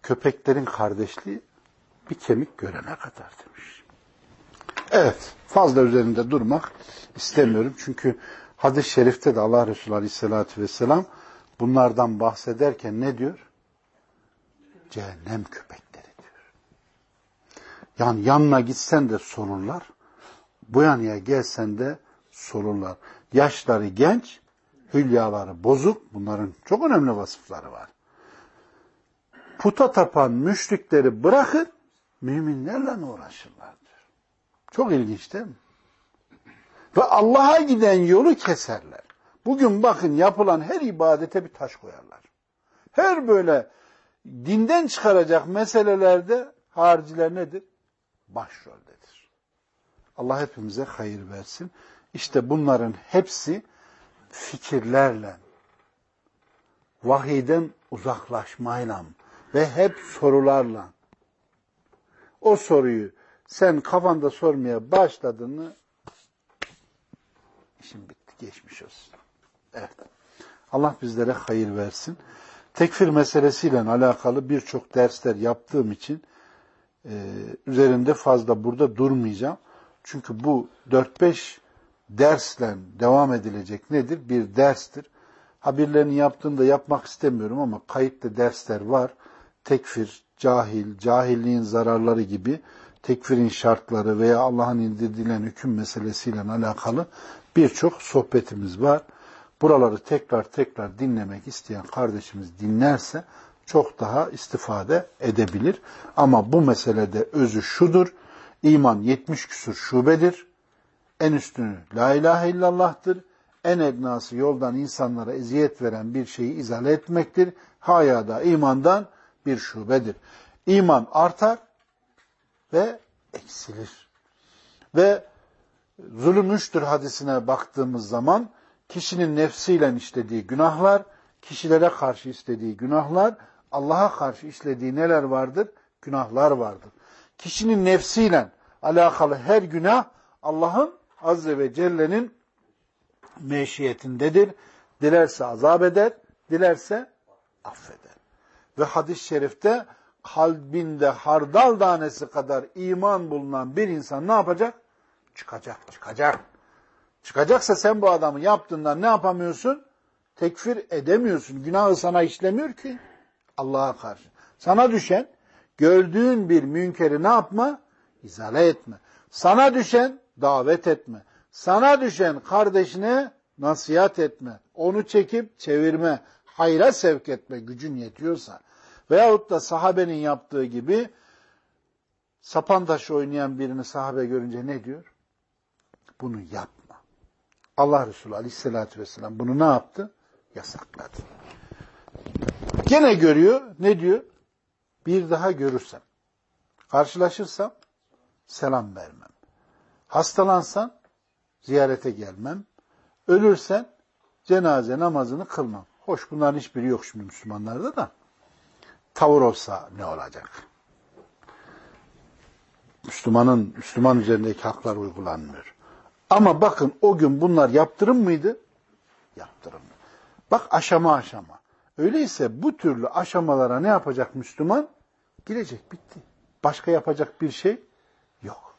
Speaker 1: Köpeklerin kardeşliği bir kemik görene kadar demiş. Evet, fazla üzerinde durmak istemiyorum. Çünkü hadis-i şerifte de Allah Resulü Aleyhisselatü Vesselam bunlardan bahsederken ne diyor? Cehennem köpekleri diyor. Yani yanına gitsen de sorurlar, bu yanıya gelsen de sorurlar. Yaşları genç, hülyaları bozuk. Bunların çok önemli vasıfları var. Puta tapan müşrikleri bırakın, müminlerle uğraşırlar diyor. Çok ilginç değil mi? Ve Allah'a giden yolu keserler. Bugün bakın yapılan her ibadete bir taş koyarlar. Her böyle dinden çıkaracak meselelerde hariciler nedir? Başroldedir. Allah hepimize hayır versin. İşte bunların hepsi fikirlerle, vahiyden uzaklaşmayla ve hep sorularla. O soruyu sen kafanda sormaya başladın mı işin bitti, geçmiş olsun. Evet. Allah bizlere hayır versin. Tekfir meselesiyle alakalı birçok dersler yaptığım için e, üzerinde fazla burada durmayacağım. Çünkü bu 4-5 dersle devam edilecek nedir? Bir derstir. Haberlerini yaptığında yapmak istemiyorum ama kayıtlı dersler var. Tekfir, cahil, cahilliğin zararları gibi tekfirin şartları veya Allah'ın indirdiğiyle hüküm meselesiyle alakalı birçok sohbetimiz var. Buraları tekrar tekrar dinlemek isteyen kardeşimiz dinlerse çok daha istifade edebilir. Ama bu meselede özü şudur. İman 70 küsur şubedir. En üstünü la ilahe illallah'tır. en ednası yoldan insanlara eziyet veren bir şeyi izale etmektir. Hayada imandan bir şubedir. İman artar ve eksilir. Ve zulümüştür hadisine baktığımız zaman kişinin nefsiyle işlediği günahlar, kişilere karşı istediği günahlar, Allah'a karşı işlediği neler vardır? Günahlar vardır. Kişinin nefsiyle alakalı her günah Allah'ın Azze ve Celle'nin meşiyetindedir. Dilerse azap eder, dilerse affeder. Ve hadis-i şerifte kalbinde hardal tanesi kadar iman bulunan bir insan ne yapacak? Çıkacak, çıkacak. Çıkacaksa sen bu adamı yaptığından ne yapamıyorsun? Tekfir edemiyorsun. Günahı sana işlemiyor ki. Allah'a karşı. Sana düşen gördüğün bir münkeri ne yapma? İzale etme. Sana düşen davet etme. Sana düşen kardeşine nasihat etme. Onu çekip çevirme. Hayra sevk etme gücün yetiyorsa. Veyahut da sahabenin yaptığı gibi sapan taşı oynayan birini sahabe görünce ne diyor? Bunu yapma. Allah Resulü aleyhissalatü vesselam bunu ne yaptı? Yasakladı. Gene görüyor. Ne diyor? Bir daha görürsem, karşılaşırsam selam vermem. Hastalansan ziyarete gelmem. Ölürsen cenaze namazını kılmam. Hoş bunların hiçbiri yok şimdi Müslümanlarda da. Tavır olsa ne olacak? Müslümanın, Müslüman üzerindeki haklar uygulanmıyor. Ama bakın o gün bunlar yaptırım mıydı? Yaptırım. Bak aşama aşama. Öyleyse bu türlü aşamalara ne yapacak Müslüman? Girecek, bitti. Başka yapacak bir şey yok.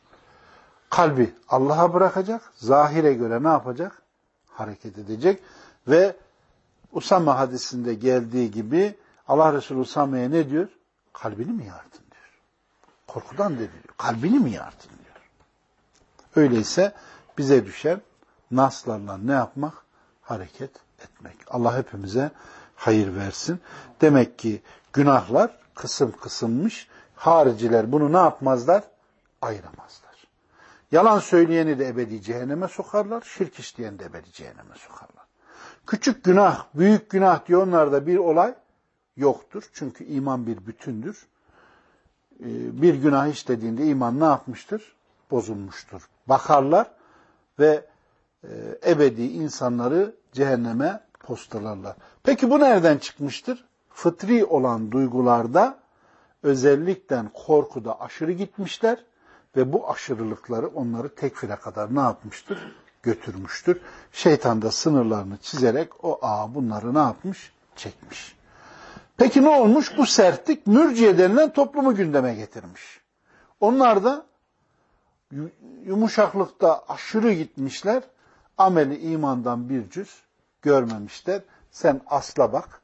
Speaker 1: Kalbi Allah'a bırakacak, zahire göre ne yapacak? Hareket edecek ve Usame hadisinde geldiği gibi Allah Resulü Usame'ye ne diyor? Kalbini mi yardın diyor. Korkudan dedi diyor. Kalbini mi yardın diyor. Öyleyse bize düşen naslarla ne yapmak? Hareket etmek. Allah hepimize hayır versin. Demek ki günahlar kısım kısımmış. Hariciler bunu ne yapmazlar? Ayıramazlar. Yalan söyleyeni de ebedi cehenneme sokarlar. Şirk işleyen de ebedi cehenneme sokarlar. Küçük günah, büyük günah diyor onlarda bir olay yoktur. Çünkü iman bir bütündür. Ee, bir günah işlediğinde iman ne yapmıştır? Bozulmuştur. Bakarlar ve e, ebedi insanları cehenneme postalarlar. Peki bu nereden çıkmıştır? Fıtri olan duygularda özellikle korkuda aşırı gitmişler ve bu aşırılıkları onları tekfire kadar ne yapmıştır? Götürmüştür. Şeytan da sınırlarını çizerek o ağa bunları ne yapmış? Çekmiş. Peki ne olmuş? Bu sertlik mürciye denilen toplumu gündeme getirmiş. Onlar da yumuşaklıkta aşırı gitmişler. Ameli imandan bir cüz görmemişler. Sen asla bak.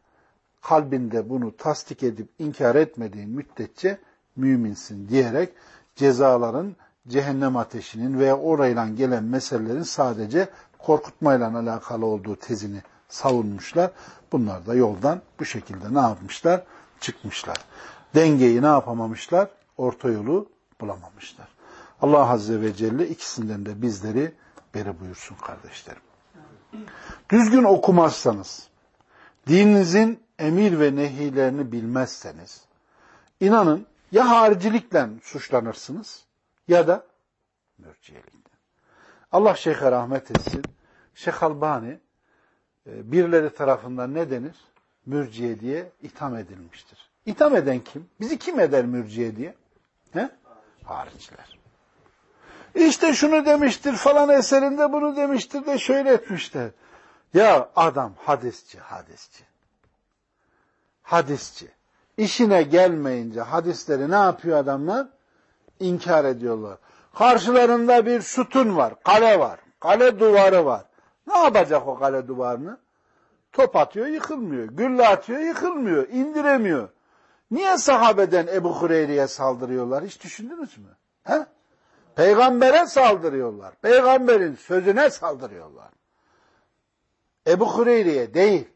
Speaker 1: Kalbinde bunu tasdik edip inkar etmediğin müddetçe müminsin diyerek cezaların cehennem ateşinin veya orayla gelen meselelerin sadece korkutmayla alakalı olduğu tezini savunmuşlar. Bunlar da yoldan bu şekilde ne yapmışlar? Çıkmışlar. Dengeyi ne yapamamışlar? Orta yolu bulamamışlar. Allah Azze ve Celle ikisinden de bizleri beri buyursun kardeşlerim. Düzgün okumazsanız, dininizin emir ve nehilerini bilmezseniz, inanın ya haricilikle suçlanırsınız ya da mürciyelikle. Allah Şeyh'e rahmet etsin. Şeyh Albani e, birileri tarafından ne denir? Mürciye diye itham edilmiştir. İtham eden kim? Bizi kim eder mürciye diye? He? Hariciler. İşte şunu demiştir falan eserinde bunu demiştir de şöyle etmişler. Ya adam hadisçi, hadisçi. Hadisçi. İşine gelmeyince hadisleri ne yapıyor adamlar? İnkar ediyorlar. Karşılarında bir sütun var, kale var, kale duvarı var. Ne yapacak o kale duvarını? Top atıyor, yıkılmıyor. Gülle atıyor, yıkılmıyor. indiremiyor. Niye sahabeden Ebu Hureyre'ye saldırıyorlar? Hiç düşündünüz mü? He? Peygambere saldırıyorlar. Peygamberin sözüne saldırıyorlar. Ebu Hureyre'ye değil.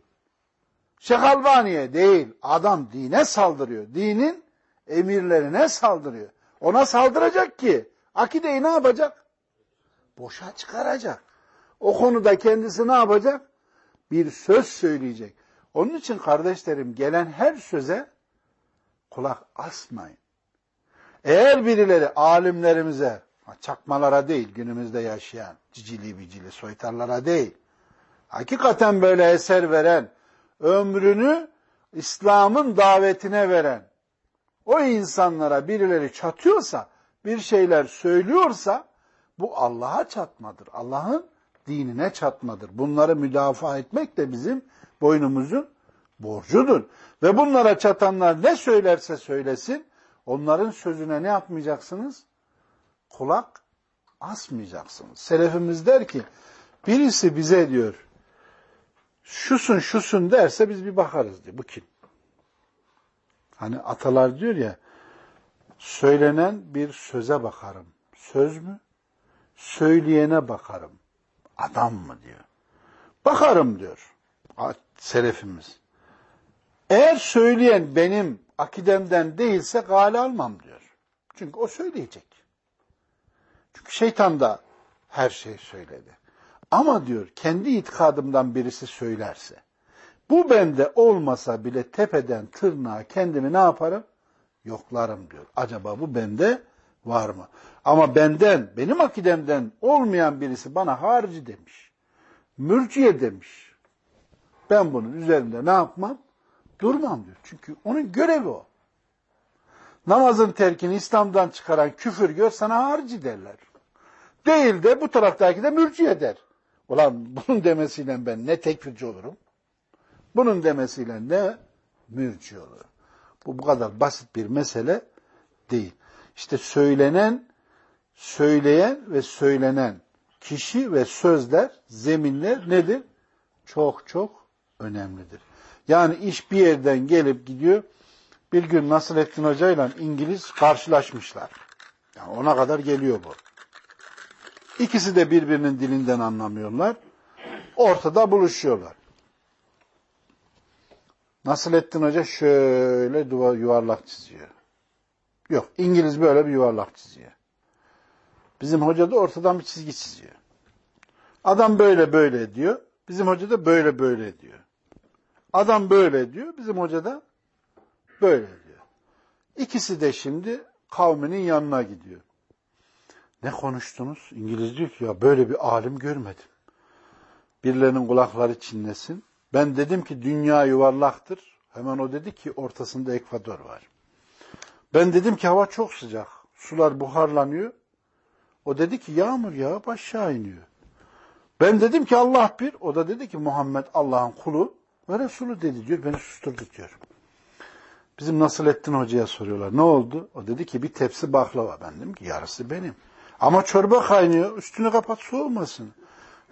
Speaker 1: Şeyh Albani'ye değil. Adam dine saldırıyor. Dinin emirlerine saldırıyor. Ona saldıracak ki akideyi ne yapacak? Boşa çıkaracak. O konuda kendisi ne yapacak? Bir söz söyleyecek. Onun için kardeşlerim gelen her söze kulak asmayın. Eğer birileri alimlerimize, çakmalara değil günümüzde yaşayan cicili bicili soytarlara değil, hakikaten böyle eser veren, ömrünü İslam'ın davetine veren, o insanlara birileri çatıyorsa, bir şeyler söylüyorsa, bu Allah'a çatmadır. Allah'ın dinine çatmadır. Bunları müdafaa etmek de bizim boynumuzun borcudur. Ve bunlara çatanlar ne söylerse söylesin, onların sözüne ne yapmayacaksınız? Kulak asmayacaksınız. Selefimiz der ki, birisi bize diyor, şusun şusun derse biz bir bakarız diyor. Bu kim? Hani atalar diyor ya, söylenen bir söze bakarım. Söz mü? Söyleyene bakarım. Adam mı diyor. Bakarım diyor. Selefimiz. Eğer söyleyen benim akidemden değilse gale almam diyor. Çünkü o söyleyecek. Çünkü şeytan da her şeyi söyledi. Ama diyor kendi itikadımdan birisi söylerse, bu bende olmasa bile tepeden tırnağa kendimi ne yaparım? Yoklarım diyor. Acaba bu bende var mı? Ama benden, benim akidemden olmayan birisi bana harici demiş. Mürciye demiş. Ben bunun üzerinde ne yapmam? Durmam diyor. Çünkü onun görevi o. Namazın terkini İslam'dan çıkaran küfür gör sana harici derler. Değil de bu taraftaki de mürciye der. Ulan bunun demesiyle ben ne tekfirci olurum? Bunun demesiyle ne mürci olurum? Bu bu kadar basit bir mesele değil. İşte söylenen, söyleyen ve söylenen kişi ve sözler, zeminler nedir? Çok çok önemlidir. Yani iş bir yerden gelip gidiyor. Bir gün Nasrettin Hoca ile İngiliz karşılaşmışlar. Yani ona kadar geliyor bu. İkisi de birbirinin dilinden anlamıyorlar. Ortada buluşuyorlar. Nasrettin Hoca şöyle duvar yuvarlak çiziyor. Yok, İngiliz böyle bir yuvarlak çiziyor. Bizim hoca da ortadan bir çizgi çiziyor. Adam böyle böyle diyor. Bizim hoca da böyle böyle diyor. Adam böyle diyor. Bizim hoca da böyle diyor. İkisi de şimdi kavminin yanına gidiyor. Ne konuştunuz? İngiliz diyor ki ya böyle bir alim görmedim. Birilerinin kulakları çinlesin. Ben dedim ki dünya yuvarlaktır. Hemen o dedi ki ortasında ekvator var. Ben dedim ki hava çok sıcak. Sular buharlanıyor. O dedi ki yağmur yağıp aşağı iniyor. Ben dedim ki Allah bir. O da dedi ki Muhammed Allah'ın kulu ve Resulü dedi diyor. Beni susturdu diyor. Bizim Nasrettin Hoca'ya soruyorlar. Ne oldu? O dedi ki bir tepsi baklava. Ben dedim ki yarısı benim. Ama çorba kaynıyor. Üstünü kapat soğumasın.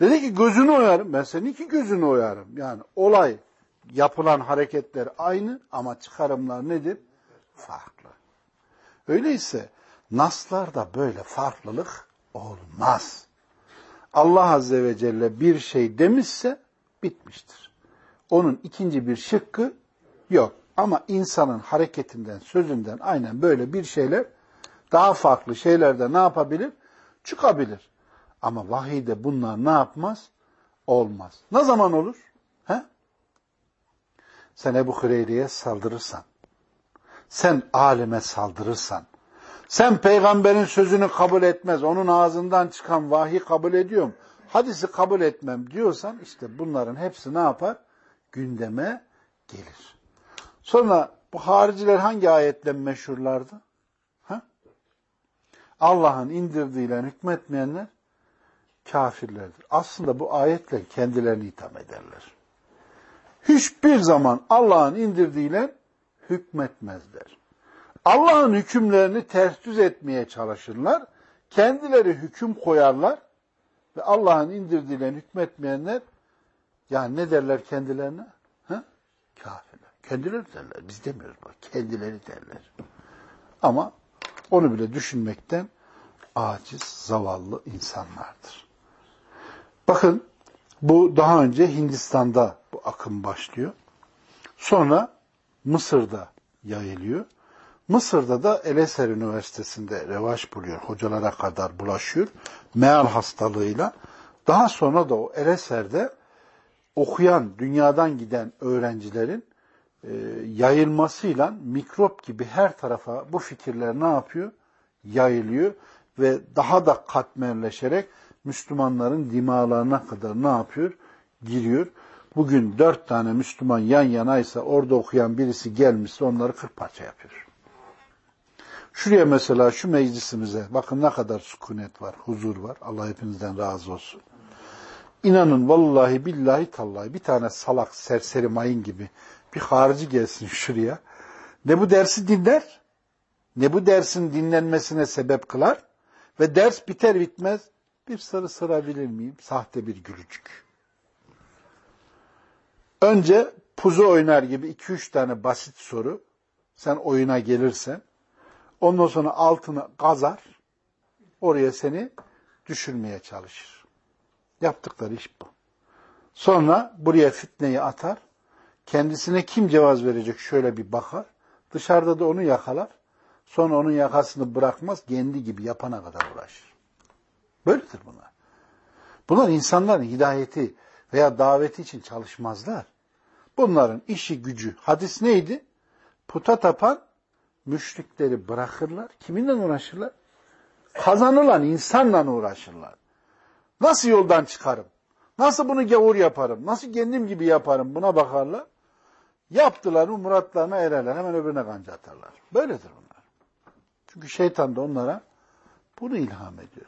Speaker 1: Dedi ki gözünü oyarım. Ben senin iki gözünü oyarım. Yani olay, yapılan hareketler aynı ama çıkarımlar nedir? Farklı. Öyleyse naslarda böyle farklılık olmaz. Allah Azze ve Celle bir şey demişse bitmiştir. Onun ikinci bir şıkkı yok. Ama insanın hareketinden, sözünden aynen böyle bir şeyler daha farklı şeylerde ne yapabilir? Çıkabilir. Ama vahiyde bunlar ne yapmaz? Olmaz. Ne zaman olur? He? Sen Ebu Hureyre'ye saldırırsan, sen alime saldırırsan, sen peygamberin sözünü kabul etmez, onun ağzından çıkan vahiy kabul ediyorum, hadisi kabul etmem diyorsan işte bunların hepsi ne yapar? Gündeme gelir. Sonra bu hariciler hangi ayetle meşhurlardı? Allah'ın indirdiğiyle hükmetmeyenler kafirlerdir. Aslında bu ayetle kendilerini itham ederler. Hiçbir zaman Allah'ın indirdiğiyle hükmetmezler. Allah'ın hükümlerini ters düz etmeye çalışırlar. Kendileri hüküm koyarlar ve Allah'ın indirdiğiyle hükmetmeyenler yani ne derler kendilerine? Ha? Kafirler. Kendileri derler. Biz demiyoruz bak. Kendileri derler. Ama onu bile düşünmekten aciz, zavallı insanlardır. Bakın bu daha önce Hindistan'da bu akım başlıyor. Sonra Mısır'da yayılıyor. Mısır'da da El Üniversitesi'nde revaç buluyor. Hocalara kadar bulaşıyor. Meal hastalığıyla Daha sonra da o Ereser'de okuyan, dünyadan giden öğrencilerin yayılmasıyla mikrop gibi her tarafa bu fikirler ne yapıyor? Yayılıyor ve daha da katmerleşerek Müslümanların dimalarına kadar ne yapıyor? Giriyor. Bugün dört tane Müslüman yan yanaysa orada okuyan birisi gelmişse onları kırk parça yapıyor. Şuraya mesela şu meclisimize bakın ne kadar sükunet var, huzur var. Allah hepinizden razı olsun. İnanın vallahi billahi tallahi bir tane salak serseri mayın gibi bir harici gelsin şuraya. Ne bu dersi dinler, ne bu dersin dinlenmesine sebep kılar ve ders biter bitmez bir sarı sırabilir miyim? Sahte bir gülücük. Önce puzu oynar gibi iki üç tane basit soru. Sen oyuna gelirsen. Ondan sonra altını kazar. Oraya seni düşürmeye çalışır. Yaptıkları iş bu. Sonra buraya fitneyi atar. Kendisine kim cevaz verecek şöyle bir bakar. Dışarıda da onu yakalar. Sonra onun yakasını bırakmaz. Kendi gibi yapana kadar uğraşır. Böyledir bunlar. Bunlar insanların hidayeti veya daveti için çalışmazlar. Bunların işi gücü. Hadis neydi? Puta tapan müşrikleri bırakırlar. Kiminle uğraşırlar? Kazanılan insanla uğraşırlar. Nasıl yoldan çıkarım? Nasıl bunu gavur yaparım? Nasıl kendim gibi yaparım? Buna bakarlar. Yaptılar mı muratlarına ererler. Hemen öbürüne kanca atarlar. Böyledir bunlar. Çünkü şeytan da onlara bunu ilham ediyor.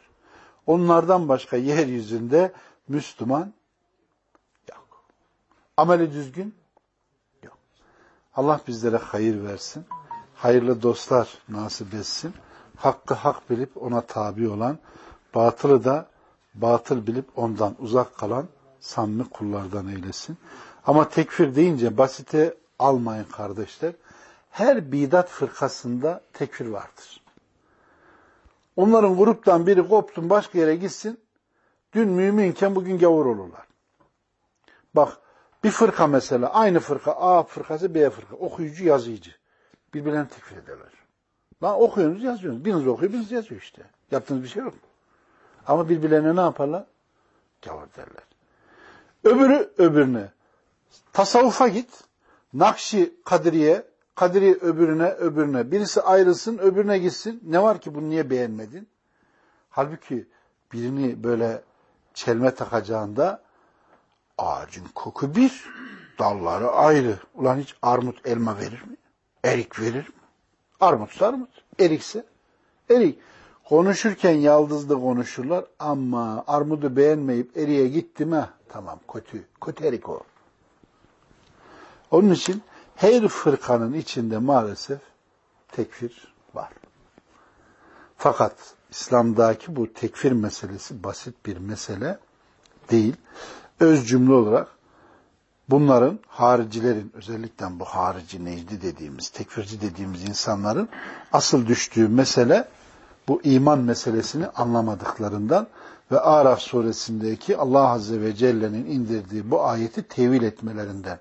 Speaker 1: Onlardan başka yeryüzünde Müslüman yok. Ameli düzgün yok. Allah bizlere hayır versin. Hayırlı dostlar nasip etsin. Hakkı hak bilip ona tabi olan, batılı da batıl bilip ondan uzak kalan samimi kullardan eylesin. Ama tekfir deyince basite almayın kardeşler. Her bidat fırkasında tekfir vardır. Onların gruptan biri koptun başka yere gitsin. Dün müminken bugün gavur olurlar. Bak bir fırka mesela aynı fırka A fırkası B fırka okuyucu yazıcı birbirlerini tekfir ederler. Lan okuyorsunuz yazıyorsunuz. Biriniz okuyor biriniz yazıyor işte. Yaptığınız bir şey yok. Ama birbirlerine ne yaparlar? Gavur derler. Öbürü öbürüne. Tasavvufa git. Nakşi Kadiriye, Kadiri öbürüne, öbürüne. Birisi ayrılsın, öbürüne gitsin. Ne var ki bunu niye beğenmedin? Halbuki birini böyle çelme takacağında ağacın koku bir, dalları ayrı. Ulan hiç armut elma verir mi? Erik verir mi? Armutsa armut, erikse erik. Konuşurken yaldızlı konuşurlar ama armudu beğenmeyip eriye gitti mi tamam kötü, kötü erik o. Onun için her fırkanın içinde maalesef tekfir var. Fakat İslam'daki bu tekfir meselesi basit bir mesele değil. Öz cümle olarak bunların haricilerin özellikle bu harici necdi dediğimiz, tekfirci dediğimiz insanların asıl düştüğü mesele bu iman meselesini anlamadıklarından ve Araf suresindeki Allah Azze ve Celle'nin indirdiği bu ayeti tevil etmelerinden.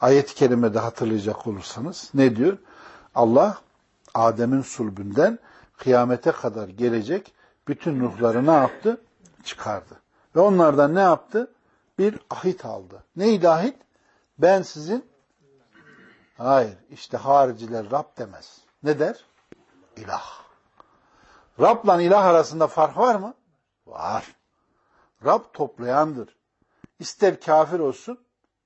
Speaker 1: Ayet-i kerimede hatırlayacak olursanız ne diyor? Allah Adem'in sulbünden kıyamete kadar gelecek bütün ruhları ne yaptı? Çıkardı. Ve onlardan ne yaptı? Bir ahit aldı. Neydi ahit? Ben sizin Hayır. işte hariciler Rab demez. Ne der? İlah. Rab'la ilah arasında fark var mı? Var. Rab toplayandır. İster kafir olsun,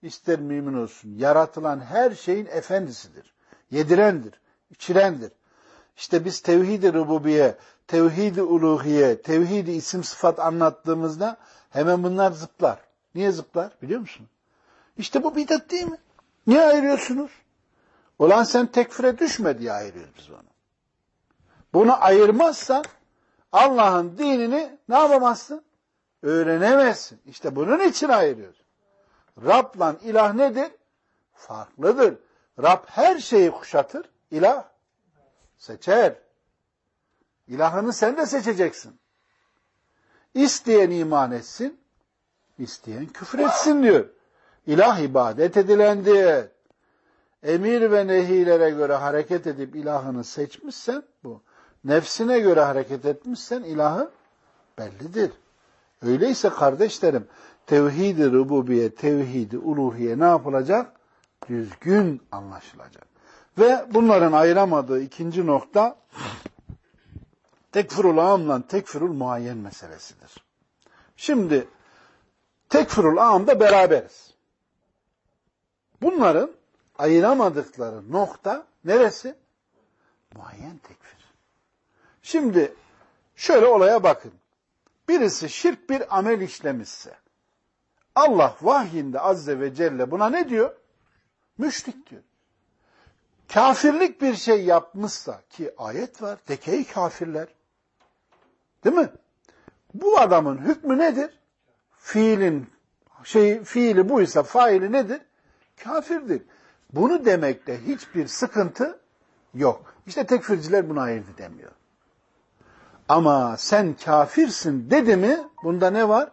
Speaker 1: ister mümin olsun. Yaratılan her şeyin efendisidir. Yedirendir, içirendir. İşte biz tevhid-i rububiye, tevhid-i uluhiye, tevhid-i isim sıfat anlattığımızda hemen bunlar zıplar. Niye zıplar biliyor musun? İşte bu bidat değil mi? Niye ayırıyorsunuz? Ulan sen tekfire düşme diye ayırıyoruz biz onu. Bunu ayırmazsan Allah'ın dinini ne yapamazsın? Öğrenemezsin. İşte bunun için ayırıyoruz. Rab'la ilah nedir? Farklıdır. Rab her şeyi kuşatır. İlah seçer. İlahını sen de seçeceksin. İsteyen iman etsin, isteyen küfür etsin diyor. İlah ibadet edilendir. Emir ve nehilere göre hareket edip ilahını seçmişsen bu. Nefsine göre hareket etmişsen ilahı bellidir. Öyleyse kardeşlerim tevhid-i rububiye, tevhid-i uluhiye ne yapılacak? Düzgün anlaşılacak. Ve bunların ayıramadığı ikinci nokta tekfirul amla tekfirul muayyen meselesidir. Şimdi tekfirul amda beraberiz. Bunların ayıramadıkları nokta neresi? Muayyen tekfir. Şimdi şöyle olaya bakın. Birisi şirk bir amel işlemişse Allah vahyinde azze ve celle buna ne diyor? Müşrik diyor. Kafirlik bir şey yapmışsa ki ayet var. Dekey kafirler. Değil mi? Bu adamın hükmü nedir? Fiilin şey fiili buysa faili nedir? Kafirdir. Bunu demekte hiçbir sıkıntı yok. İşte tekfirciler buna ayırdı demiyor. Ama sen kafirsin dedi mi bunda ne var?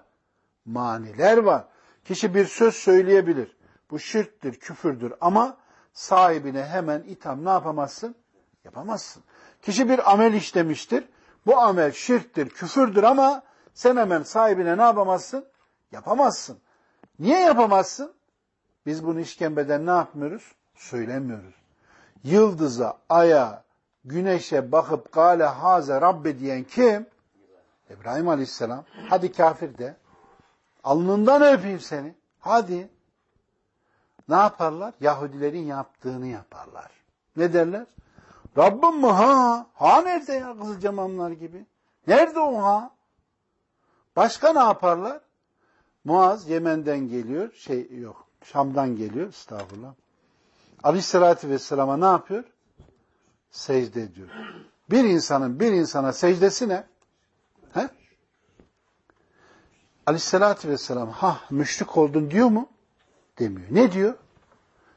Speaker 1: Maniler var. Kişi bir söz söyleyebilir. Bu şirktir, küfürdür ama sahibine hemen itham ne yapamazsın? Yapamazsın. Kişi bir amel işlemiştir. Bu amel şirktir, küfürdür ama sen hemen sahibine ne yapamazsın? Yapamazsın. Niye yapamazsın? Biz bunu işkembeden ne yapmıyoruz? Söylemiyoruz. Yıldıza, aya, güneşe bakıp gale haze Rabbe diyen kim? İbrahim Aleyhisselam. Hadi kafir de. Alnından öpeyim seni. Hadi. Ne yaparlar? Yahudilerin yaptığını yaparlar. Ne derler? Rabbim mi ha? Ha nerede ya Kızılcamamlar gibi? Nerede o ha? Başka ne yaparlar? Muaz Yemen'den geliyor. Şey yok. Şam'dan geliyor. Estağfurullah. Aleyhissalatü Vesselam'a ne yapıyor? Secde ediyor. Bir insanın bir insana secdesi ne? He? Aleyhissalatü Vesselam ha müşrik oldun diyor mu? Demiyor. Ne diyor?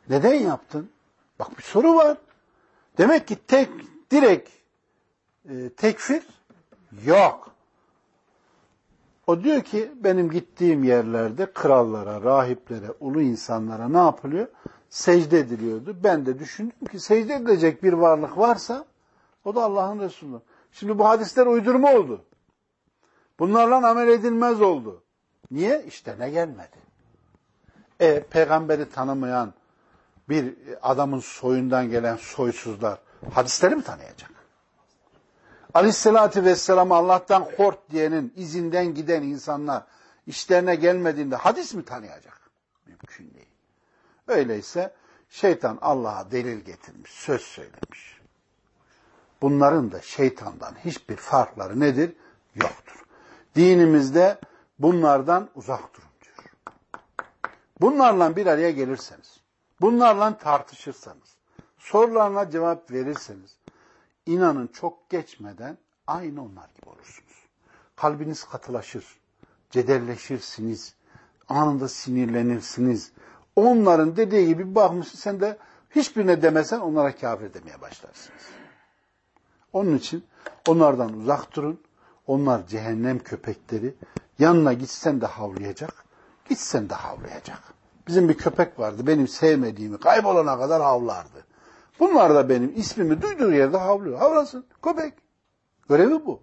Speaker 1: Neden yaptın? Bak bir soru var. Demek ki tek direkt e, tekfir yok. O diyor ki benim gittiğim yerlerde krallara, rahiplere, ulu insanlara ne yapılıyor? Secde ediliyordu. Ben de düşündüm ki secde edilecek bir varlık varsa o da Allah'ın Resulü. Şimdi bu hadisler uydurma oldu. Bunlarla amel edilmez oldu. Niye? İşte ne gelmedi. E peygamberi tanımayan bir adamın soyundan gelen soysuzlar hadisleri mi tanıyacak? Aleyhissalatü vesselam Allah'tan kork diyenin izinden giden insanlar işlerine gelmediğinde hadis mi tanıyacak? Mümkün değil. Öyleyse şeytan Allah'a delil getirmiş, söz söylemiş. Bunların da şeytandan hiçbir farkları nedir? Yoktur. Dinimizde bunlardan uzak durun diyor. Bunlarla bir araya gelirseniz, bunlarla tartışırsanız, sorularına cevap verirseniz, inanın çok geçmeden aynı onlar gibi olursunuz. Kalbiniz katılaşır, cederleşirsiniz, anında sinirlenirsiniz. Onların dediği gibi bakmışsın sen de hiçbirine demesen onlara kafir demeye başlarsınız. Onun için onlardan uzak durun. Onlar cehennem köpekleri. Yanına gitsen de havlayacak, gitsen de havlayacak. Bizim bir köpek vardı, benim sevmediğimi kaybolana kadar havlardı. Bunlar da benim ismimi duyduğu yerde havlıyor. Havlasın, köpek. Görevi bu.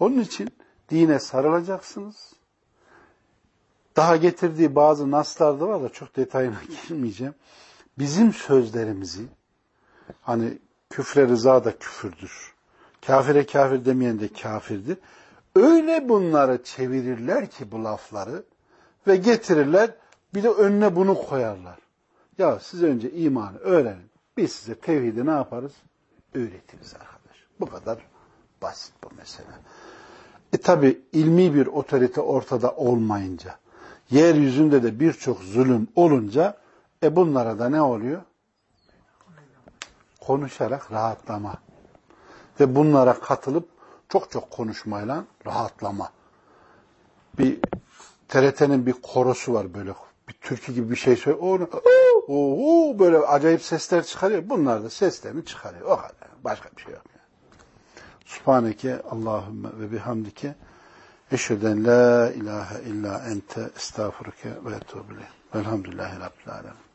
Speaker 1: Onun için dine sarılacaksınız. Daha getirdiği bazı naslar da var da çok detayına girmeyeceğim. Bizim sözlerimizi hani küfre rıza da küfürdür. Kafire kafir demeyen de kafirdir. Öyle bunları çevirirler ki bu lafları ve getirirler bir de önüne bunu koyarlar. Ya siz önce imanı öğrenin. Biz size tevhidi ne yaparız? Öğretiriz arkadaş. Bu kadar basit bu mesele. E tabi ilmi bir otorite ortada olmayınca, yeryüzünde de birçok zulüm olunca, e bunlara da ne oluyor? Konuşarak rahatlama. Ve bunlara katılıp çok çok konuşmayla rahatlama. Bir TRT'nin bir korosu var böyle bir türkü gibi bir şey söylüyor. Onu oo, böyle acayip sesler çıkarıyor. Bunlar da seslerini çıkarıyor. O kadar. Başka bir şey yok. Subhaneke Allahümme ve bihamdike eşheden la ilahe illa ente estağfuruke ve etûbü Velhamdülillahi Rabbil Alemin.